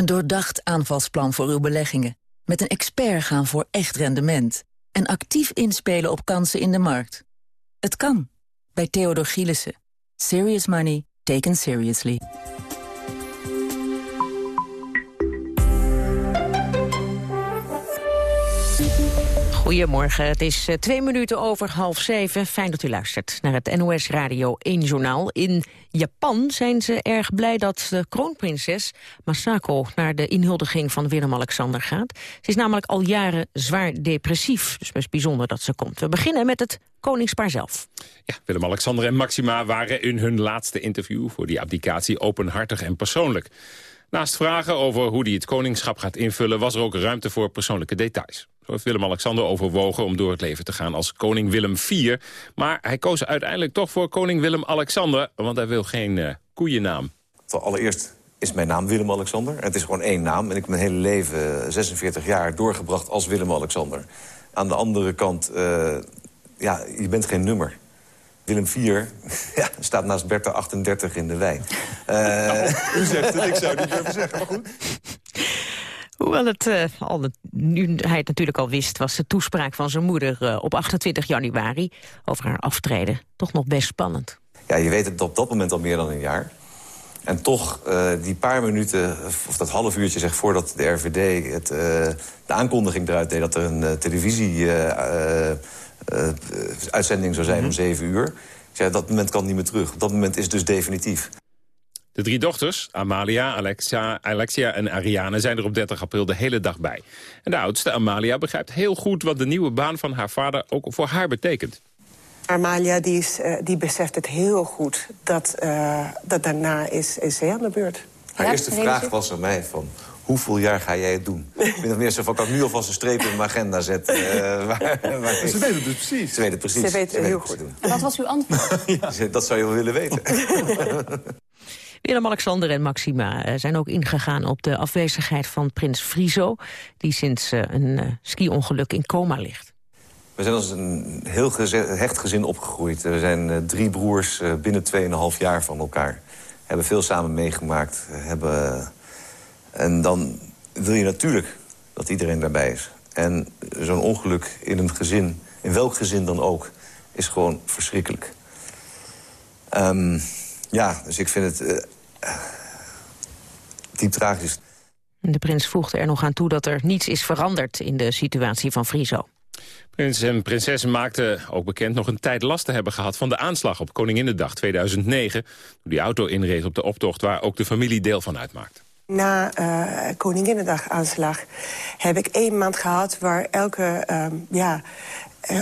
Een doordacht aanvalsplan voor uw beleggingen. Met een expert gaan voor echt rendement. En actief inspelen op kansen in de markt. Het kan. Bij Theodor Gielissen. Serious money taken seriously.
Goedemorgen, het is eh, twee minuten over half zeven. Fijn dat u luistert naar het NOS Radio 1 Journaal. In Japan zijn ze erg blij dat de kroonprinses Masako... naar de inhuldiging van Willem-Alexander gaat. Ze is namelijk al jaren zwaar depressief, dus best bijzonder dat ze komt. We beginnen met het koningspaar zelf.
Ja, Willem-Alexander en Maxima waren in hun laatste interview... voor die abdicatie openhartig en persoonlijk. Naast vragen over hoe hij het koningschap gaat invullen... was er ook ruimte voor persoonlijke details. Willem-Alexander overwogen om door het leven te gaan als koning Willem IV. Maar hij koos uiteindelijk toch voor koning Willem-Alexander... want hij wil geen uh, koeiennaam.
Allereerst is mijn naam Willem-Alexander. Het is gewoon één naam en ik heb mijn hele leven, 46 jaar, doorgebracht als Willem-Alexander. Aan de andere kant, uh, ja, je bent geen nummer. Willem IV ja, staat naast Bertha 38 in de wei. Uh... Nou, u zegt het, ik zou het niet durven zeggen, maar goed.
Hoewel het, uh, al nu hij het natuurlijk al wist... was de toespraak van zijn moeder uh, op 28 januari... over haar aftreden toch nog best spannend.
Ja, je weet het op dat moment al meer dan een jaar. En toch, uh, die paar minuten, of dat half uurtje zeg... voordat de RVD het, de aankondiging eruit deed... dat er een televisie-uitzending zou zijn mm -hmm. om zeven uur... Ja, dat moment kan niet meer terug. Dat moment is dus definitief.
De drie dochters, Amalia, Alexia, Alexia en Ariane, zijn er op 30 april de hele dag bij. En de oudste, Amalia, begrijpt heel goed wat de nieuwe baan van haar vader ook voor haar betekent.
Amalia die, is, uh, die beseft het heel goed dat, uh, dat daarna is, is zij aan de beurt.
Haar ja, eerste vraag was aan mij van, hoeveel jaar ga jij het doen? Min of meer zo van, kan ik nu alvast een streep in mijn agenda zetten. Uh, waar, waar
ze weten het dus precies.
Ze weten het precies.
Ze weten het heel goed.
En wat was uw antwoord?
ja. Dat zou je wel willen weten.
Willem-Alexander en Maxima zijn ook ingegaan op de afwezigheid van prins Friso... die sinds een ski-ongeluk in coma ligt.
We zijn als een heel hecht gezin opgegroeid. We zijn drie broers binnen 2,5 jaar van elkaar. Hebben veel samen meegemaakt. Hebben... En dan wil je natuurlijk dat iedereen daarbij is. En zo'n ongeluk in een gezin, in welk gezin dan ook... is gewoon verschrikkelijk. Um, ja, dus ik vind het uh, diep tragisch.
De prins voegde er nog aan toe dat er niets is veranderd... in de situatie van Friso.
Prins en prinses maakten ook bekend nog een tijd last te hebben gehad... van de aanslag op Koninginnedag 2009... toen die auto inreed op de optocht waar ook de familie deel van uitmaakt.
Na uh, Koninginnedag-aanslag heb ik één maand gehad... waar elke uh, ja,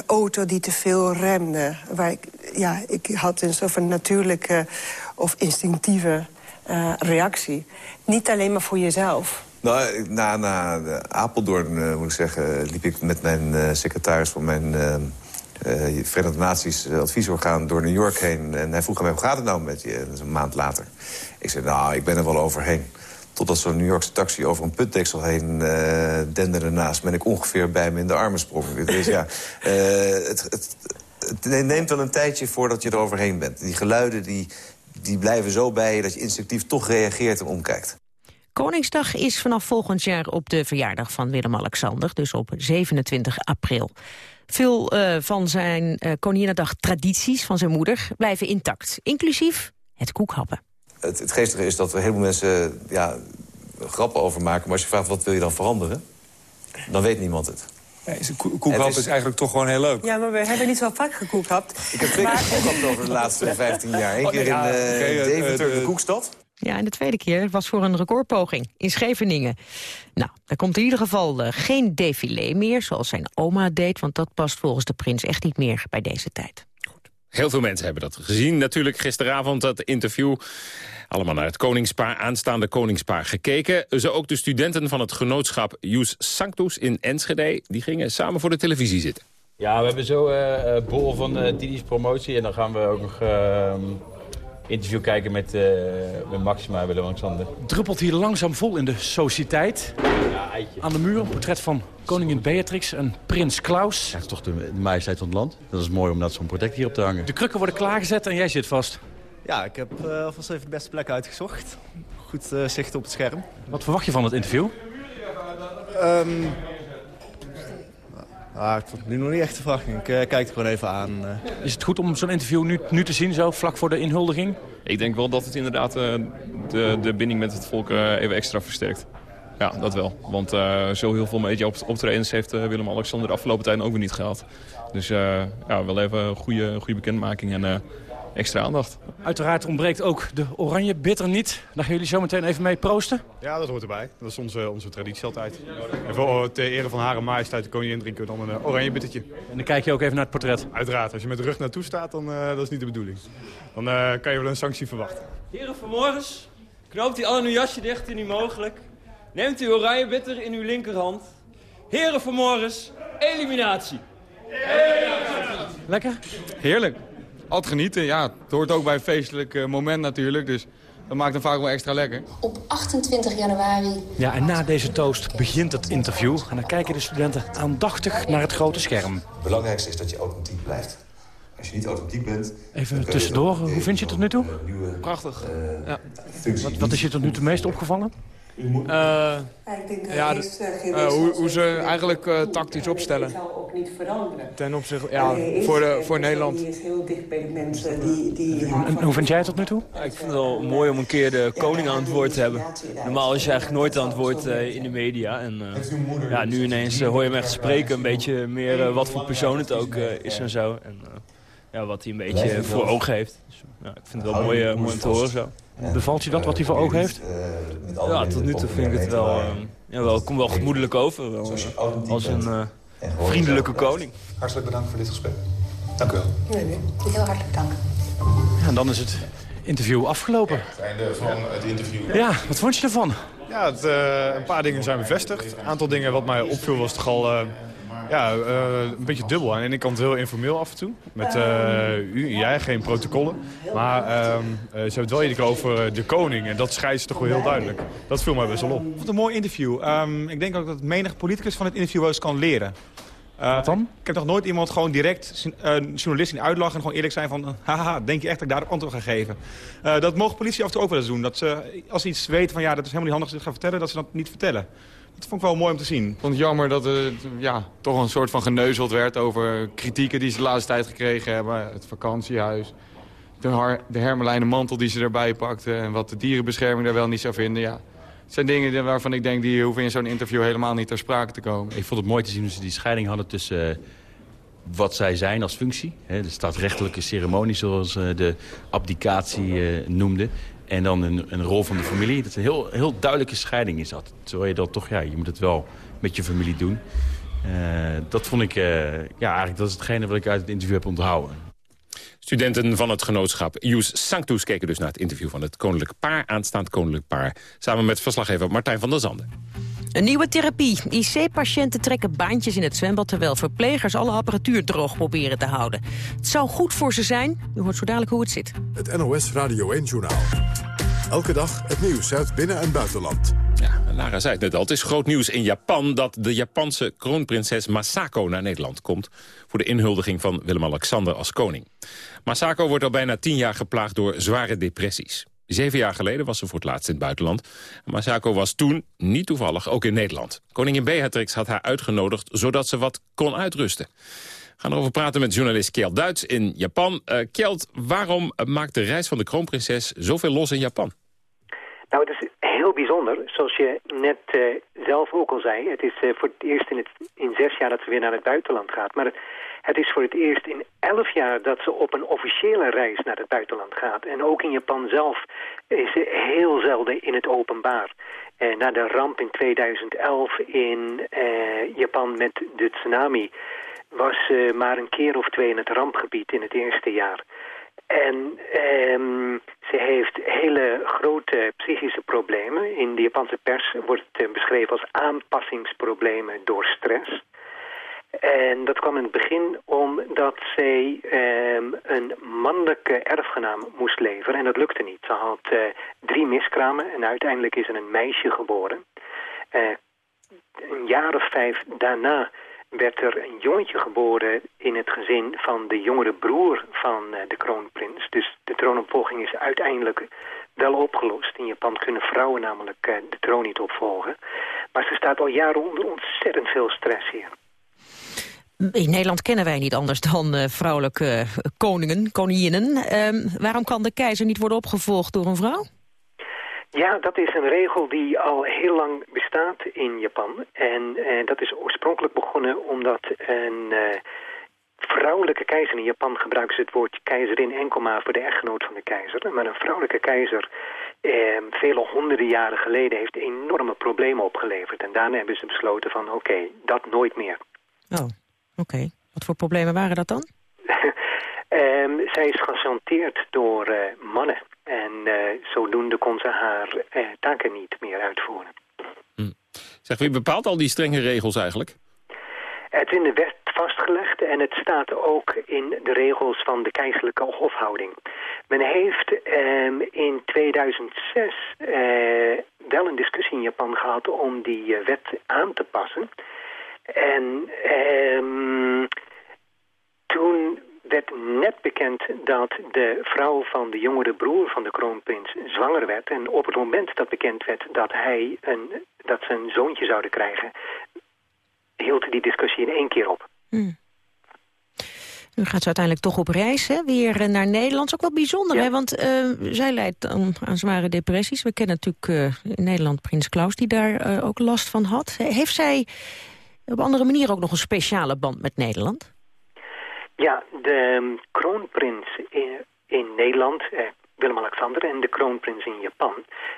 auto die te veel remde... Waar ik, ja, ik had een soort van natuurlijke of instinctieve uh, reactie. Niet alleen maar voor jezelf.
Nou, na, na Apeldoorn, uh, moet ik zeggen, liep ik met mijn uh, secretaris van mijn Verenigde Naties adviesorgaan door New York heen. En hij vroeg aan mij, hoe gaat het nou met je? Dat is een maand later. Ik zei, nou, ik ben er wel overheen. Totdat zo'n New Yorkse taxi over een putdeksel heen uh, denderde naast... ben ik ongeveer bij me in de armen sprong. Dus ja, uh, het, het, het, neemt wel een tijdje voordat je er overheen bent. Die geluiden die, die blijven zo bij je dat je instinctief toch reageert en omkijkt.
Koningsdag is vanaf volgend jaar op de verjaardag van Willem-Alexander, dus op 27 april. Veel uh, van zijn uh, Koninginnedag-tradities van zijn moeder blijven intact, inclusief het koekhappen.
Het, het geestige is dat er heel veel mensen ja, grappen over maken... maar als je vraagt wat wil je dan veranderen, dan weet niemand het.
Koekhap is... is... eigenlijk toch gewoon heel leuk.
Ja, maar we hebben niet zo vaak gekoekhapt.
Ik heb twee keer gekoekhapt over de laatste 15 jaar. Eén keer in uh, okay, Deventer, de koekstad.
Ja, en de tweede keer was voor een recordpoging in Scheveningen. Nou, daar komt in ieder geval uh, geen défilé meer, zoals zijn oma deed... want dat past volgens de prins echt niet meer bij deze tijd.
Heel veel mensen hebben dat gezien. Natuurlijk gisteravond dat interview. Allemaal naar het koningspaar, aanstaande koningspaar gekeken. Zo ook de studenten van het genootschap Jus Sanctus in Enschede. Die gingen samen voor de televisie zitten.
Ja, we hebben zo uh, uh, bol van uh, Didi's promotie. En dan gaan we ook nog ehm, interview kijken met, uh, met Maxima Willem-Alexander.
Druppelt hier langzaam vol in de sociëteit.
Ja, eitje.
Aan de muur een portret van koningin Beatrix en prins Klaus.
Ja, dat is toch de, de majesteit van het land. Dat is mooi om dat zo'n protect hier op te hangen.
De krukken worden klaargezet en jij zit vast.
Ja, ik heb uh, alvast even de beste plek uitgezocht. Goed uh, zicht op het scherm.
Wat verwacht je van het interview?
Um, Ah, ik vond het nu nog niet echt te verwachting. Ik uh, kijk het gewoon even aan. Uh.
Is het goed om zo'n interview nu, nu te zien, zo vlak voor de inhuldiging?
Ik denk wel dat het inderdaad uh, de, de binding met het volk even extra versterkt.
Ja, dat wel. Want uh, zo heel veel media optredens heeft Willem-Alexander de afgelopen tijd ook weer niet gehad. Dus ja, wel even een goede, goede bekendmaking en extra aandacht.
Uiteraard ontbreekt ook de oranje bitter niet. Daar gaan jullie zo meteen even mee proosten.
Ja, dat hoort erbij. Dat is onze, onze traditie altijd. En voor ter ere van Hare Majesteit de Koningin drinken we dan een oranje bittertje.
En dan kijk je ook even naar het portret?
Uiteraard. Als je met de rug naartoe staat, dan uh, dat is niet de bedoeling. Dan uh, kan je wel een sanctie verwachten.
Heren vanmorgens, knoopt u allen uw jasje dicht indien mogelijk. Neemt uw oranje bitter in uw linkerhand. Heren vanmorgens, eliminatie.
eliminatie. Lekker?
Heerlijk altijd genieten. Ja, het hoort ook bij een feestelijk eh, moment natuurlijk. Dus dat maakt hem vaak wel extra lekker.
Op 28 januari...
Ja, en na deze toast begint het interview. En dan kijken de studenten aandachtig naar het grote scherm. Het
belangrijkste is dat je authentiek blijft. Als je niet authentiek bent...
Even tussendoor, hoe vind je het tot nu toe?
Prachtig. Uh,
ja. Wat, wat is je tot nu toe meest opgevallen?
Uh, ja, uh, hoe, hoe, ze eigenlijk uh, tactisch opstellen.
Dat zal ook niet veranderen.
Ten opzichte, ja, voor, de, voor Nederland.
Die is heel dicht bij de mensen. Die, die
en, hoe vind jij het tot nu toe?
Ja, ik vind het wel mooi om een keer de koning aan het woord te hebben. Normaal is je eigenlijk nooit aan het woord in de media. En ja, nu ineens hoor je hem echt spreken. Een beetje meer wat voor persoon het ook is en zo. En ja, wat hij een beetje voor ogen heeft. Dus, ja, ik vind het wel mooi, mooi om te horen zo.
Bevalt je dat, wat hij voor ogen heeft?
Ja, tot nu toe vind ik het wel... Uh, ja, wel komt wel gemoedelijk over. Wel, uh, als een uh, vriendelijke koning.
Hartelijk bedankt voor dit gesprek. Dank u wel.
Nee, nee. Heel hartelijk dank.
Ja, en dan is het interview afgelopen.
Het einde van het interview.
Ja, wat vond je ervan?
Ja, het, een paar dingen zijn bevestigd. Een aantal dingen wat mij opviel was toch al ja, uh, een beetje dubbel. Aan de ene kant heel informeel af en toe. Met uh, u en jij, geen protocollen. Maar uh, ze hebben het wel iedere keer over de koning. En dat scheidt ze toch wel heel duidelijk. Dat viel mij best wel op. Ik
vond het een mooi interview. Um, ik denk ook dat menig politicus van het interview wel eens kan leren.
Wat dan?
Ik heb nog nooit iemand gewoon direct een journalist in uitlachen... en gewoon eerlijk zijn van, haha, denk je echt dat ik daar op antwoord ga geven? dat mogen politie af en toe ook wel eens doen. Dat ze, als ze iets weten van, ja, dat is helemaal niet handig dat ze gaan vertellen... dat ze dat niet vertellen. Dat vond ik wel mooi om te zien. Ik
vond het jammer dat er ja, toch een soort van geneuzeld werd over kritieken die ze de laatste tijd gekregen hebben. Het vakantiehuis, de, de hermelijnen mantel die ze erbij pakten en wat de dierenbescherming daar wel niet zou vinden. Ja, het zijn dingen waarvan ik denk die hoeven in zo'n interview helemaal niet ter sprake te komen.
Ik vond het mooi te zien hoe ze die scheiding hadden tussen... Uh, wat zij zijn als functie, hè, de staatsrechtelijke ceremonie zoals uh, de abdicatie uh, noemde. En dan een, een, rol van de familie. Dat is een heel, heel duidelijke scheiding is dat. Terwijl je dat toch, ja, je moet het wel met je familie doen. Uh, dat vond ik, uh, ja, eigenlijk dat is hetgene wat ik uit het interview heb onthouden.
Studenten van het genootschap Ius Sanctus keken dus naar het interview van het koninklijk paar, aanstaand koninklijk paar, samen met verslaggever Martijn van der Zanden.
Een nieuwe therapie. IC-patiënten trekken baantjes in het zwembad... terwijl verplegers alle apparatuur droog proberen te houden. Het zou goed voor ze zijn. U hoort zo dadelijk hoe het zit.
Het NOS Radio 1-journaal. Elke dag het nieuws uit binnen- en buitenland.
Ja, Lara zei het net al. Het is groot nieuws in Japan dat de Japanse kroonprinses Masako naar Nederland komt... voor de inhuldiging van Willem-Alexander als koning. Masako wordt al bijna tien jaar geplaagd door zware depressies. Zeven jaar geleden was ze voor het laatst in het buitenland. Masako was toen, niet toevallig, ook in Nederland. Koningin Beatrix had haar uitgenodigd zodat ze wat kon uitrusten. We gaan erover praten met journalist Kjeld Duits in Japan. Uh, Kjeld, waarom maakt de reis van de kroonprinses zoveel los in Japan?
Nou, het is heel bijzonder. Zoals je net uh, zelf ook al zei. Het is uh, voor het eerst in, het, in zes jaar dat ze weer naar het buitenland gaat. Maar het, is voor het eerst in elf jaar dat ze op een officiële reis naar het buitenland gaat. En ook in Japan zelf is ze heel zelden in het openbaar. Eh, na de ramp in 2011 in eh, Japan met de tsunami was ze maar een keer of twee in het rampgebied in het eerste jaar. En ehm, ze heeft hele grote psychische problemen. In de Japanse pers wordt het eh, beschreven als aanpassingsproblemen door stress. En dat kwam in het begin omdat zij eh, een mannelijke erfgenaam moest leveren. En dat lukte niet. Ze had eh, drie miskramen en uiteindelijk is er een meisje geboren. Uh, een jaar of vijf daarna werd er een jongetje geboren in het gezin van de jongere broer van eh, de kroonprins. Dus de troonopvolging is uiteindelijk wel opgelost. In Japan kunnen vrouwen namelijk eh, de troon niet opvolgen. Maar ze staat al jaren onder ontzettend veel stress hier.
In Nederland kennen wij niet anders dan uh, vrouwelijke uh, koningen, koninginnen. Uh, waarom kan de keizer niet worden opgevolgd door een vrouw?
Ja, dat is een regel die al heel lang bestaat in Japan. En uh, dat is oorspronkelijk begonnen omdat een uh, vrouwelijke keizer in Japan gebruiken ze het woord keizerin enkel maar voor de echtgenoot van de keizer. Maar een vrouwelijke keizer eh, vele honderden jaren geleden heeft enorme problemen opgeleverd. En daarna hebben ze besloten van oké, dat nooit meer.
Oh, oké. Wat voor problemen waren dat dan?
um, zij is gechanteerd door uh, mannen. En uh, zodoende kon ze haar uh, taken niet meer uitvoeren.
Hm. Zeg, wie bepaalt al die strenge regels eigenlijk?
Het is in de wet vastgelegd en het staat ook in de regels van de keizerlijke hofhouding. Men heeft um, in 2006 uh, wel een discussie in Japan gehad om die wet aan te passen. En um, toen werd net bekend dat de vrouw van de jongere broer van de kroonprins zwanger werd. En op het moment dat bekend werd dat, hij een, dat ze een zoontje zouden krijgen, hield die discussie in één keer op.
Hmm. Nu gaat ze uiteindelijk toch op reis, hè? weer eh, naar Nederland. is ook wel bijzonder, hè? want uh, zij leidt aan, aan, zware depressies. We kennen natuurlijk uh, in Nederland prins Klaus, die daar uh, ook last van had. Heeft zij op andere manier ook nog een speciale band met Nederland?
Ja, de um, kroonprins in, in Nederland, eh, Willem-Alexander, en de kroonprins in Japan,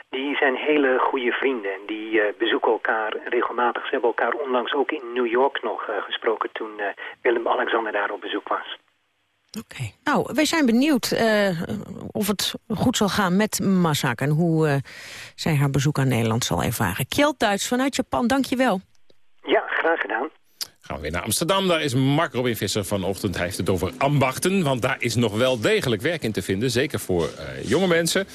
die zijn hele goede vrienden. En die uh, bezoeken elkaar regelmatig. Ze hebben elkaar onlangs ook in New York nog uh, gesproken toen uh, Willem-Alexander daar op bezoek was.
Oké. Okay. Nou, wij zijn benieuwd of het goed zal gaan met Masaka... en hoe zij haar bezoek aan Nederland zal ervaren. Kjeld Duits vanuit Japan, dank je wel.
Gedaan.
Gaan we weer naar Amsterdam. Daar is Mark Robin Visser vanochtend. Hij heeft het over ambachten, want daar is nog wel degelijk werk in te vinden. Zeker voor uh, jonge mensen.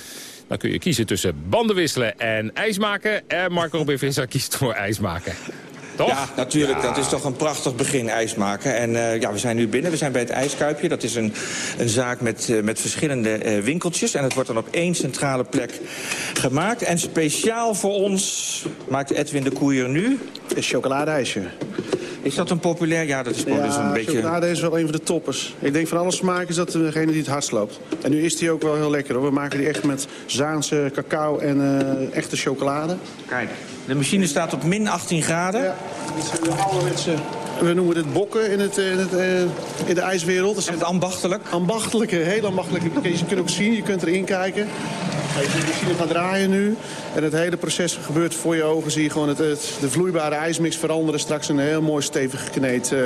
Dan kun je kiezen tussen banden wisselen en ijs maken. En Mark Robin Visser kiest voor ijs maken. Toch?
Ja, natuurlijk. Ja. Dat is toch een prachtig begin, ijs maken. En uh, ja, we zijn nu binnen. We zijn bij het IJskuipje. Dat is een, een zaak met, uh, met verschillende uh, winkeltjes. En het wordt dan op één centrale plek gemaakt. En speciaal voor ons maakt Edwin de Koeier nu...
Een chocoladeijsje.
Is dat een populair? Ja, dat is gewoon
ja,
dus een beetje...
chocolade is wel een van de toppers. Ik denk van alle smaken is dat degene die het hardst loopt. En nu is die ook wel heel lekker hoor. We maken die echt met Zaanse cacao en uh, echte chocolade.
Kijk, de machine staat op min 18 graden.
Ja, dit zijn de ouderwetse... We noemen dit bokken in, het, in, het, uh, in de ijswereld.
Dat is ambachtelijk?
Ambachtelijke, heel ambachtelijk. Je kunt ook zien, je kunt erin kijken. De machine gaat draaien nu. En het hele proces gebeurt voor je ogen. Zie je gewoon het, het, de vloeibare ijsmix veranderen. Straks een heel mooi stevig gekneed uh,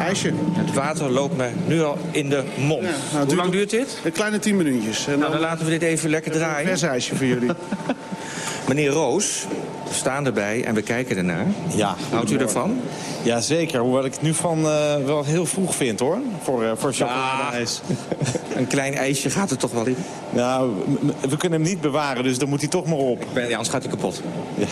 ijsje.
Het water loopt me nu al in de mond. Ja, nou, Hoe lang duurt dit?
Een kleine 10 minuutjes.
En nou, dan laten we dit even lekker draaien.
Een ijsje voor jullie.
Meneer Roos, staan erbij en we kijken ernaar.
Ja.
Houdt u ervan?
Ja, zeker. Hoewel ik het nu van uh, wel heel vroeg vind, hoor. Voor, uh, voor chocoladeijs.
Ja, een klein ijsje gaat er toch wel in?
Nou, we kunnen hem niet bewaren, dus dan moet hij toch maar op.
Ben, ja, anders gaat hij kapot. Ja.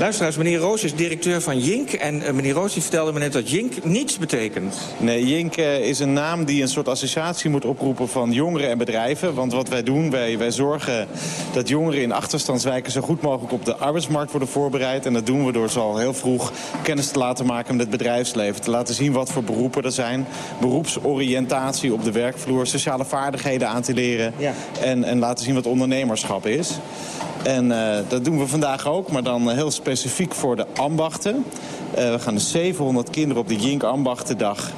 Luisteraars, meneer Roos is directeur van Jink. En uh, meneer Roos die vertelde me net dat Jink niets betekent.
Nee, Jink uh, is een naam die een soort associatie moet oproepen van jongeren en bedrijven. Want wat wij doen, wij, wij zorgen dat jongeren in achterstandswijken zo goed mogelijk op de arbeidsmarkt worden voorbereid. En dat doen we door ze al heel vroeg kennis te laten maken met het bedrijfsleven. Te laten zien wat voor beroepen er zijn. Beroepsoriëntatie op de werkvloer. Sociale vaardigheden aan te leren. Ja. En, en laten zien wat ondernemerschap is. En uh, dat doen we vandaag ook, maar dan heel specifiek voor de ambachten. Uh, we gaan dus 700 kinderen op de Jink Ambachtendag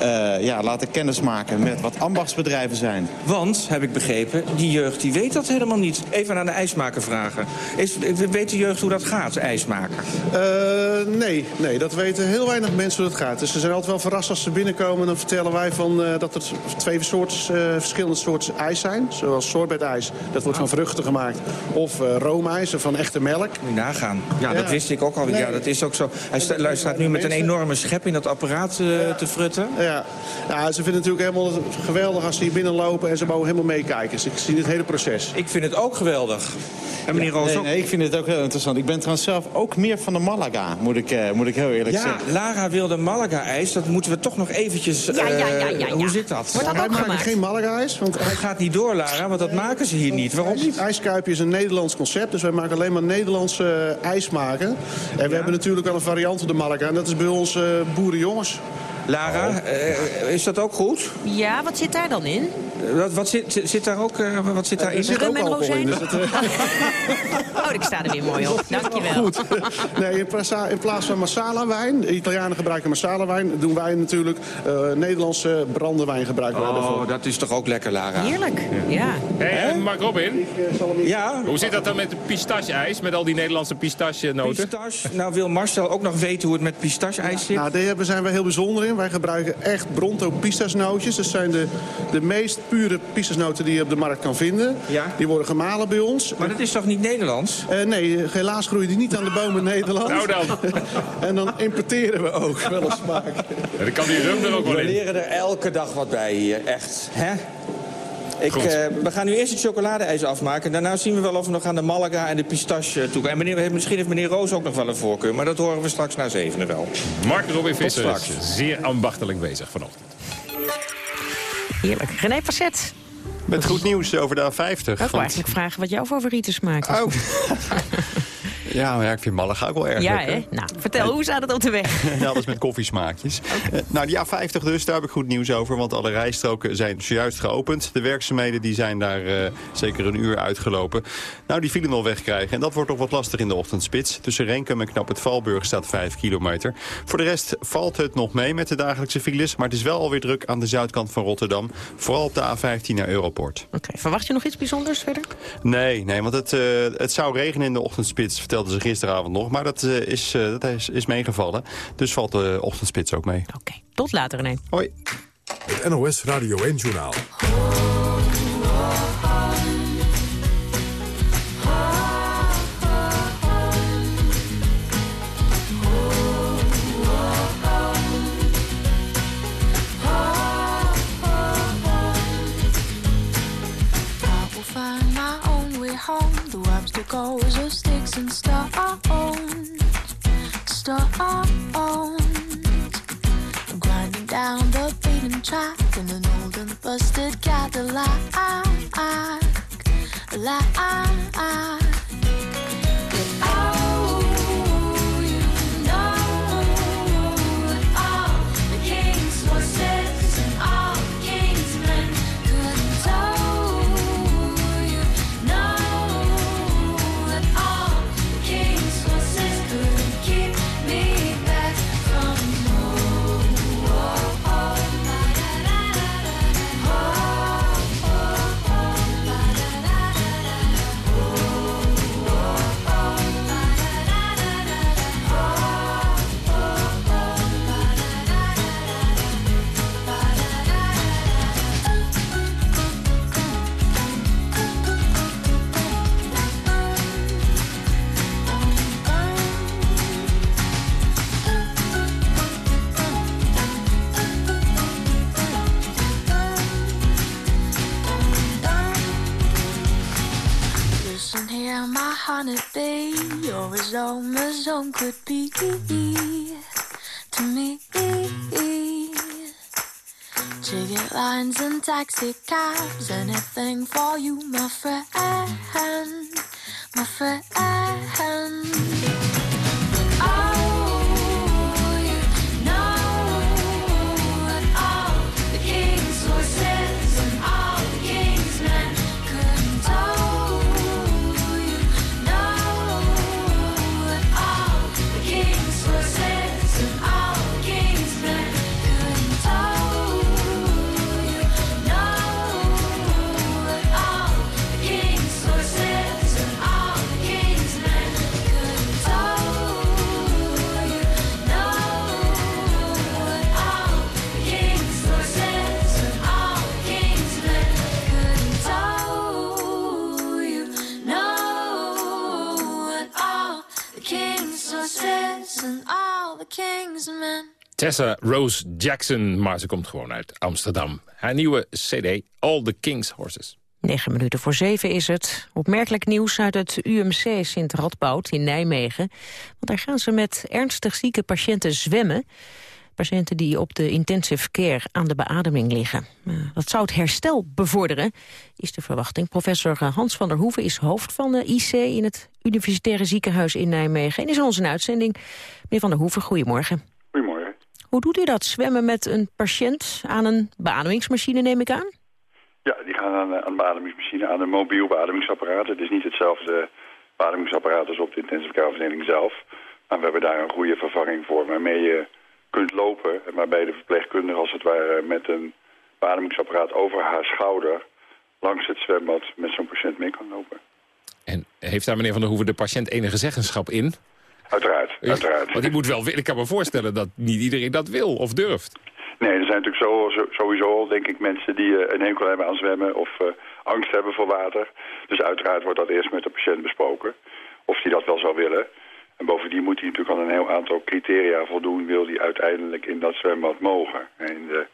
uh, ja, laten kennismaken met wat ambachtsbedrijven zijn.
Want, heb ik begrepen, die jeugd die weet dat helemaal niet. Even aan de ijsmaker vragen. Is, weet de jeugd hoe dat gaat, ijsmaken?
Uh, nee, nee, dat weten heel weinig mensen hoe dat gaat. Dus ze zijn altijd wel verrast als ze binnenkomen. Dan vertellen wij van, uh, dat er twee soorten, verschillende soorten ijs zijn. Zoals sorbetijs, dat wordt van vruchten gemaakt. Of roomijs, van echte melk.
Moet je nagaan. Ja, ja, dat wist ik ook al. Nee. Ja, dat is ook zo. Hij sta, nee, staat nu met een enorme schep in dat apparaat ja. te frutten.
Ja. ja, ze vinden het natuurlijk helemaal geweldig als ze hier binnenlopen en ze mogen helemaal meekijken. Dus ik zie het hele proces.
Ik vind het ook geweldig. En meneer
ja,
Roos
nee,
ook?
nee, ik vind het ook heel interessant. Ik ben trouwens zelf ook meer van de Malaga, moet ik, uh, moet ik heel eerlijk
ja,
zeggen.
Lara wilde Malaga-ijs. Dat moeten we toch nog eventjes... Uh,
ja, ja, ja, ja, ja.
Hoe zit dat?
Wordt dat wij maken gemaakt? geen Malaga-ijs. Want
hij gaat niet door, Lara, want dat nee, maken ze hier niet. Waarom niet?
IJskuipje is een Nederlands concept. Dus wij maken alleen maar Nederlandse uh, ijs maken. En we ja. hebben natuurlijk al een variant de Malaga. En dat is bij ons boerenjongens.
Lara, eh, is dat ook goed?
Ja, wat zit daar dan in?
Wat, wat zit, zit daar ook eh, wat zit daarin?
Er zit ook
en
alcohol in. Dus eh,
Oh, ik sta er weer mooi op. Dankjewel.
Goed. Nee, in, plaats- in plaats van masala wijn, de Italianen gebruiken masala wijn, doen wij natuurlijk eh, Nederlandse brandewijn gebruiken wij daarvoor.
Oh, dat is toch ook lekker, Lara?
Heerlijk, ja.
Hey, en Mark Robin,
Ja?
hoe zit dat dan met de pistache-ijs? Met al die Nederlandse pistache-noten?
Pistache. Nou, wil Marcel ook nog weten hoe het met pistache-ijs zit?
Nou, daar zijn wij heel bijzonder in. Wij gebruiken echt Bronto pistasnootjes. Dat zijn de, de meest pure pistasnoten die je op de markt kan vinden.
Ja.
Die worden gemalen bij ons.
Maar dat is toch niet Nederlands?
Eh, nee, helaas groeien die niet aan de bomen in Nederland.
Nou dan.
en dan importeren we ook wel een smaak.
Ja, dan kan die rum er ook wel
We
in.
leren er elke dag wat bij hier, echt. Hè? Ik, eh, we gaan nu eerst het chocoladeijs afmaken. Daarna zien we wel of we nog aan de Malaga en de pistache toe gaan. En meneer, misschien heeft meneer Roos ook nog wel een voorkeur. Maar dat horen we straks na zevenen wel.
Mark Robin Visser is zeer ambachtelijk bezig vanochtend.
Heerlijk. René Passet.
Met goed nieuws over de A50.
Ik wil eigenlijk vragen wat jouw favoriete smaak is.
Oh. Ja, maar ja, ik vind Malaga ook wel erg
ja,
lekker.
hè? Nou, vertel, hoe staat het op de weg?
Ja, alles met koffiesmaakjes. Eh, nou, die A50 dus, daar heb ik goed nieuws over. Want alle rijstroken zijn zojuist geopend. De werkzaamheden die zijn daar eh, zeker een uur uitgelopen. Nou, die file nog wegkrijgen. En dat wordt nog wat lastig in de ochtendspits. Tussen Renkum en Knap het Valburg staat 5 kilometer. Voor de rest valt het nog mee met de dagelijkse files. Maar het is wel alweer druk aan de zuidkant van Rotterdam. Vooral op de A15 naar Europort.
Oké, verwacht je nog iets bijzonders verder?
Nee, nee want het, eh, het zou regenen in de ochtendspits, vertelden ze gisteravond nog. Maar dat, eh, is, eh, dat is, is meegevallen. Dus valt de ochtendspits ook mee.
Oké, tot later René.
Hoi.
Het NOS Radio 1-journaal.
I will find and start stoned. Grinding down the beaten track in an old and busted Cadillac, Like. Here, my honeybee, you're as home as home could be to me. Ticket lines and taxi cabs, anything for you, my friend, my friend.
Tessa Rose Jackson, maar ze komt gewoon uit Amsterdam. Haar nieuwe cd, All the King's Horses.
Negen minuten voor zeven is het. Opmerkelijk nieuws uit het UMC Sint Radboud in Nijmegen. Want daar gaan ze met ernstig zieke patiënten zwemmen. Patiënten die op de intensive care aan de beademing liggen. Dat zou het herstel bevorderen, is de verwachting. Professor Hans van der Hoeven is hoofd van de IC in het Universitaire Ziekenhuis in Nijmegen. En is onze uitzending. Meneer van der Hoeven, goedemorgen. Hoe doet u dat? Zwemmen met een patiënt aan een beademingsmachine, neem ik aan?
Ja, die gaan aan, aan een beademingsmachine, aan een mobiel beademingsapparaat. Het is niet hetzelfde beademingsapparaat als op de intensive care afdeling zelf. Maar we hebben daar een goede vervanging voor waarmee je kunt lopen... en waarbij de verpleegkundige als het ware met een beademingsapparaat over haar schouder... langs het zwembad met zo'n patiënt mee kan lopen.
En heeft daar meneer Van der Hoeven de patiënt enige zeggenschap in?
Uiteraard, uiteraard.
Want die moet wel. Ik kan me voorstellen dat niet iedereen dat wil of durft.
Nee, er zijn natuurlijk zo, zo- sowieso al, denk ik, mensen die eh, een hekel hebben aan zwemmen of eh, angst hebben voor water. Dus uiteraard wordt dat eerst met de patiënt besproken, of die dat wel zou willen. En bovendien moet hij natuurlijk aan een heel aantal criteria voldoen, wil hij uiteindelijk in dat zwembad mogen. En in de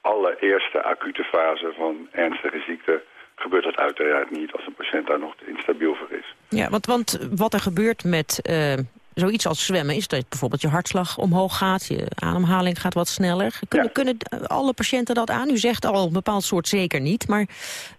allereerste acute fase van ernstige ziekte gebeurt dat uiteraard niet als een patiënt daar nog instabiel voor is.
Ja, want, want wat er gebeurt met eh, zoiets als zwemmen... is dat bijvoorbeeld je hartslag omhoog gaat, je ademhaling gaat wat sneller. Kunnen, kunnen alle patiënten dat aan? U zegt al een bepaald soort zeker niet, maar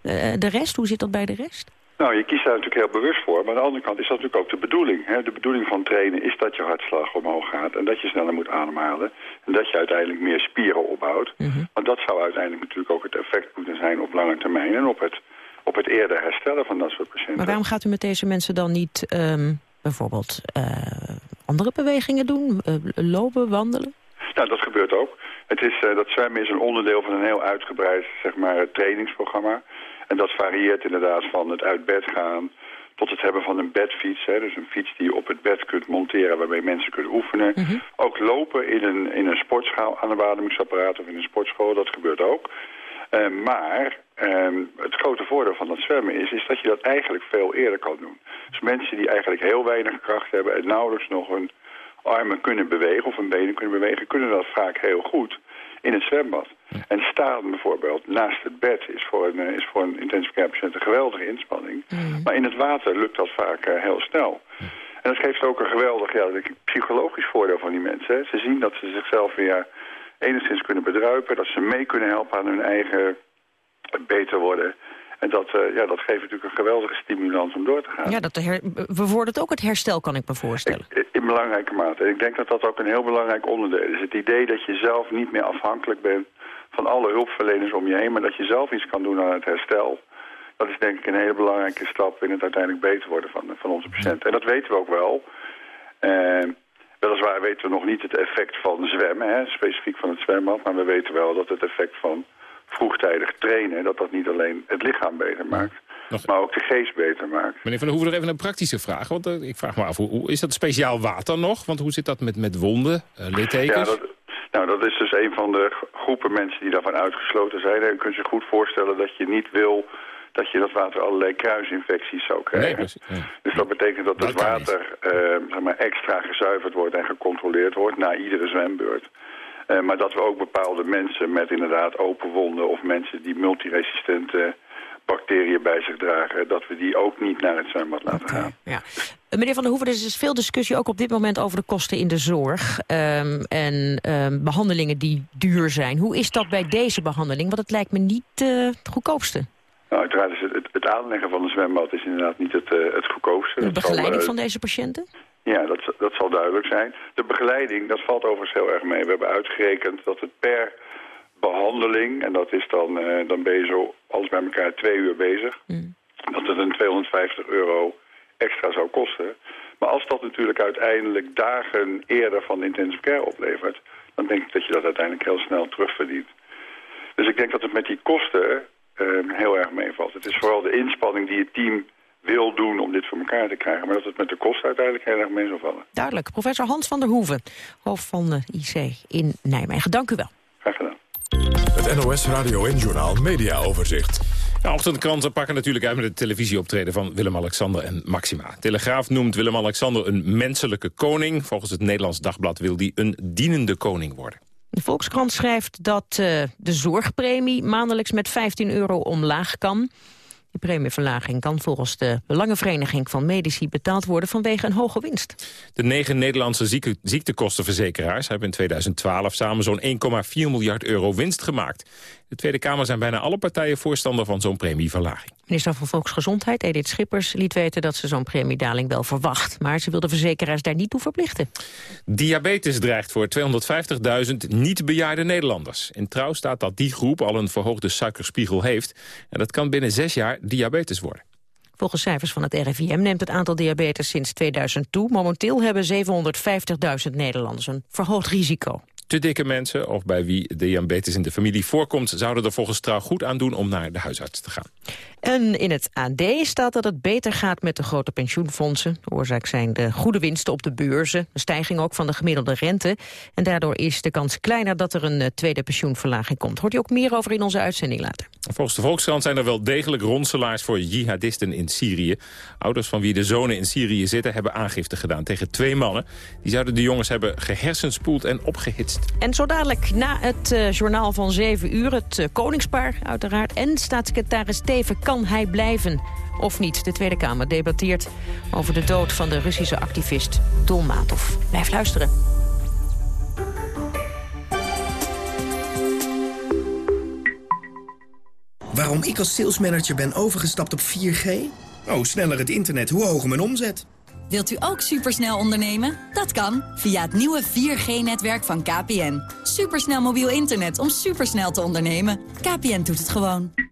eh, de rest, hoe zit dat bij de rest?
Nou, je kiest daar natuurlijk heel bewust voor. Maar aan de andere kant is dat natuurlijk ook de bedoeling. Hè? De bedoeling van trainen is dat je hartslag omhoog gaat... en dat je sneller moet ademhalen. En dat je uiteindelijk meer spieren opbouwt. Want dat zou uiteindelijk natuurlijk ook het effect moeten zijn op lange termijn... en op het, op het eerder herstellen van dat soort patiënten.
Maar waarom gaat u met deze mensen dan niet ehm, bijvoorbeeld eh, andere bewegingen doen? Eh, lopen, wandelen?
Nou, dat gebeurt ook. Het is, eh, dat zwemmen is een onderdeel van een heel uitgebreid zeg maar, trainingsprogramma. En dat varieert inderdaad van het uit bed gaan tot het hebben van een bedfiets. Hè, dus een fiets die je op het bed kunt monteren waarmee mensen kunnen oefenen. Ook lopen in een, in een sportschaal aan een beademingsapparaat of in een sportschool, dat gebeurt ook. Eh, maar ehm, het grote voordeel van dat zwemmen is, is dat je dat eigenlijk veel eerder kan doen. Dus mensen die eigenlijk heel weinig kracht hebben en nauwelijks nog hun armen kunnen bewegen of hun benen kunnen bewegen, kunnen dat vaak heel goed in het zwembad. En staan bijvoorbeeld naast het bed is voor een, eh, is voor een intensive care patiënt een geweldige inspanning. Maar in het water lukt dat vaak eh, heel snel. En dat geeft ook een geweldig ja, psychologisch voordeel van die mensen. Hè. Ze zien dat ze zichzelf weer enigszins kunnen bedruipen, dat ze mee kunnen helpen aan hun eigen beter worden. En dat, eh, ja, dat geeft natuurlijk een geweldige stimulans om door te gaan.
Ja, dat her, bevordert ook het herstel, kan ik me voorstellen.
In belangrijke mate. En ik denk dat dat ook een heel belangrijk onderdeel is. Het idee dat je zelf niet meer afhankelijk bent van alle hulpverleners om je heen... maar dat je zelf iets kan doen aan het herstel. Dat is denk ik een hele belangrijke stap in het uiteindelijk beter worden van, van onze patiënten. En dat weten we ook wel. Eh, weliswaar weten we nog niet het effect van zwemmen, hè, specifiek van het zwembad... maar we weten wel dat het effect van vroegtijdig trainen... dat dat niet alleen het lichaam beter maakt, maar ook de geest beter maakt.
Meneer Van der Hoeven, nog even een praktische vraag. Want eh, ik vraag me af, hoe, is dat speciaal water nog? Want hoe zit dat met, met wonden, eh, littekens?
Ja, dat, nou, dat is dus een van de groepen mensen die daarvan uitgesloten zijn. En je kunt je goed voorstellen dat je niet wil dat je dat water allerlei kruisinfecties zou krijgen.
Nee.
Dus dat betekent dat het water eh, zeg maar extra gezuiverd wordt en gecontroleerd wordt na iedere zwembeurt. Eh, maar dat we ook bepaalde mensen met inderdaad open wonden of mensen die multiresistente bacteriën bij zich dragen, dat we die ook niet naar het zwembad laten gaan.
Ja. Eh, Meneer Van der Hoeven, er is dus veel discussie ook op dit moment over de kosten in de zorg. ehm, en ehm, behandelingen die duur zijn. Hoe is dat bij deze behandeling? Want het lijkt me niet eh, het goedkoopste.
Nou, uiteraard is het, het, het aanleggen van een zwembad is inderdaad niet het, eh, het goedkoopste.
De
zal,
begeleiding
eh,
van deze patiënten?
Ja, dat, dat zal duidelijk zijn. De begeleiding, dat valt overigens heel erg mee. We hebben uitgerekend dat het per behandeling, en dat is dan, eh, dan ben je zo alles bij elkaar twee uur bezig, dat het een 250 euro extra zou kosten. Maar als dat natuurlijk uiteindelijk dagen eerder van de intensive care oplevert, dan denk ik dat je dat uiteindelijk heel snel terugverdient. Dus ik denk dat het met die kosten eh, heel erg meevalt. Het is vooral de inspanning die het team wil doen om dit voor elkaar te krijgen. Maar dat het met de kosten uiteindelijk heel erg mee zal vallen.
Duidelijk. Professor Hans van der Hoeven, hoofd van de IC in Nijmegen. Dank u wel.
Graag gedaan.
Het NOS Radio en Journaal Media Overzicht.
Ja, ochtendkranten pakken natuurlijk uit met het televisieoptreden van Willem-Alexander en Maxima. Telegraaf noemt Willem-Alexander een menselijke koning. Volgens het Nederlands Dagblad wil die een dienende koning worden.
De Volkskrant schrijft dat eh, de zorgpremie maandelijks met 15 euro omlaag kan. Die premieverlaging kan volgens de Belangenvereniging van Medici betaald worden vanwege een hoge winst.
De negen Nederlandse ziektekostenverzekeraars hebben in 2012 samen zo'n 1,4 miljard euro winst gemaakt. De Tweede Kamer zijn bijna alle partijen voorstander van zo'n premieverlaging.
Minister van Volksgezondheid, Edith Schippers, liet weten dat ze zo'n premiedaling wel verwacht. Maar ze wil de verzekeraars daar niet toe verplichten.
Diabetes dreigt voor 250.000 niet-bejaarde Nederlanders. In trouw staat dat die groep al een verhoogde suikerspiegel heeft. En dat kan binnen zes jaar diabetes worden.
Volgens cijfers van het RIVM neemt het aantal diabetes sinds 2000 toe. Momenteel hebben 750.000 Nederlanders een verhoogd risico.
Te dikke mensen of bij wie diabetes in de familie voorkomt... zouden er volgens Trouw goed aan doen om naar de huisarts te gaan.
En in het AD staat dat het beter gaat met de grote pensioenfondsen. De oorzaak zijn de goede winsten op de beurzen, de stijging ook van de gemiddelde rente. En daardoor is de kans kleiner dat er een eh, tweede pensioenverlaging komt. Hoort u ook meer over in onze uitzending later.
Volgens de Volkskrant zijn er wel degelijk ronselaars voor jihadisten in Syrië. Ouders van wie de zonen in Syrië zitten hebben aangifte gedaan tegen twee mannen. Die zouden de jongens hebben gehersenspoeld en opgehitst.
En zo dadelijk na het uh, journaal van 7 uur het uh, koningspaar uiteraard... en staatssecretaris Teven kan hij blijven of niet. De Tweede Kamer debatteert over de dood van de Russische activist Dolmatov. Blijf luisteren.
Waarom ik als salesmanager ben overgestapt op 4G? Oh, sneller het internet, hoe hoger mijn omzet.
Wilt u ook supersnel ondernemen? Dat kan via het nieuwe 4G-netwerk van KPN. Supersnel mobiel internet om supersnel te ondernemen. KPN doet het gewoon.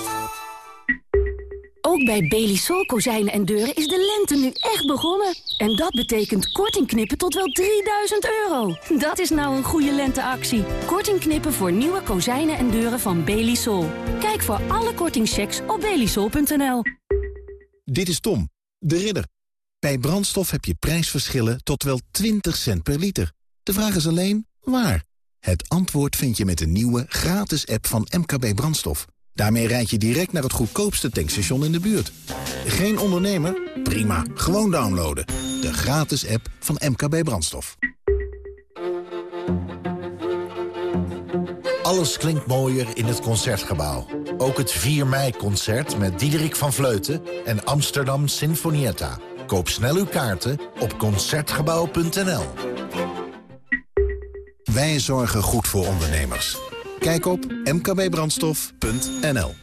Ook bij Belisol kozijnen en deuren is de lente nu echt begonnen. En dat betekent korting knippen tot wel 3000 euro. Dat is nou een goede lenteactie. Korting knippen voor nieuwe kozijnen en deuren van Belisol. Kijk voor alle kortingchecks op belisol.nl.
Dit is Tom, de ridder. Bij brandstof heb je prijsverschillen tot wel 20 cent per liter. De vraag is alleen, waar? Het antwoord vind je met de nieuwe gratis app van MKB Brandstof. Daarmee rijd je direct naar het goedkoopste tankstation in de buurt. Geen ondernemer? Prima, gewoon downloaden. De gratis app van MKB Brandstof.
Alles klinkt mooier in het Concertgebouw. Ook het 4 mei-concert met Diederik van Vleuten en Amsterdam Sinfonietta. Koop snel uw kaarten op Concertgebouw.nl.
Wij zorgen goed voor ondernemers. Kijk op mkbbrandstof.nl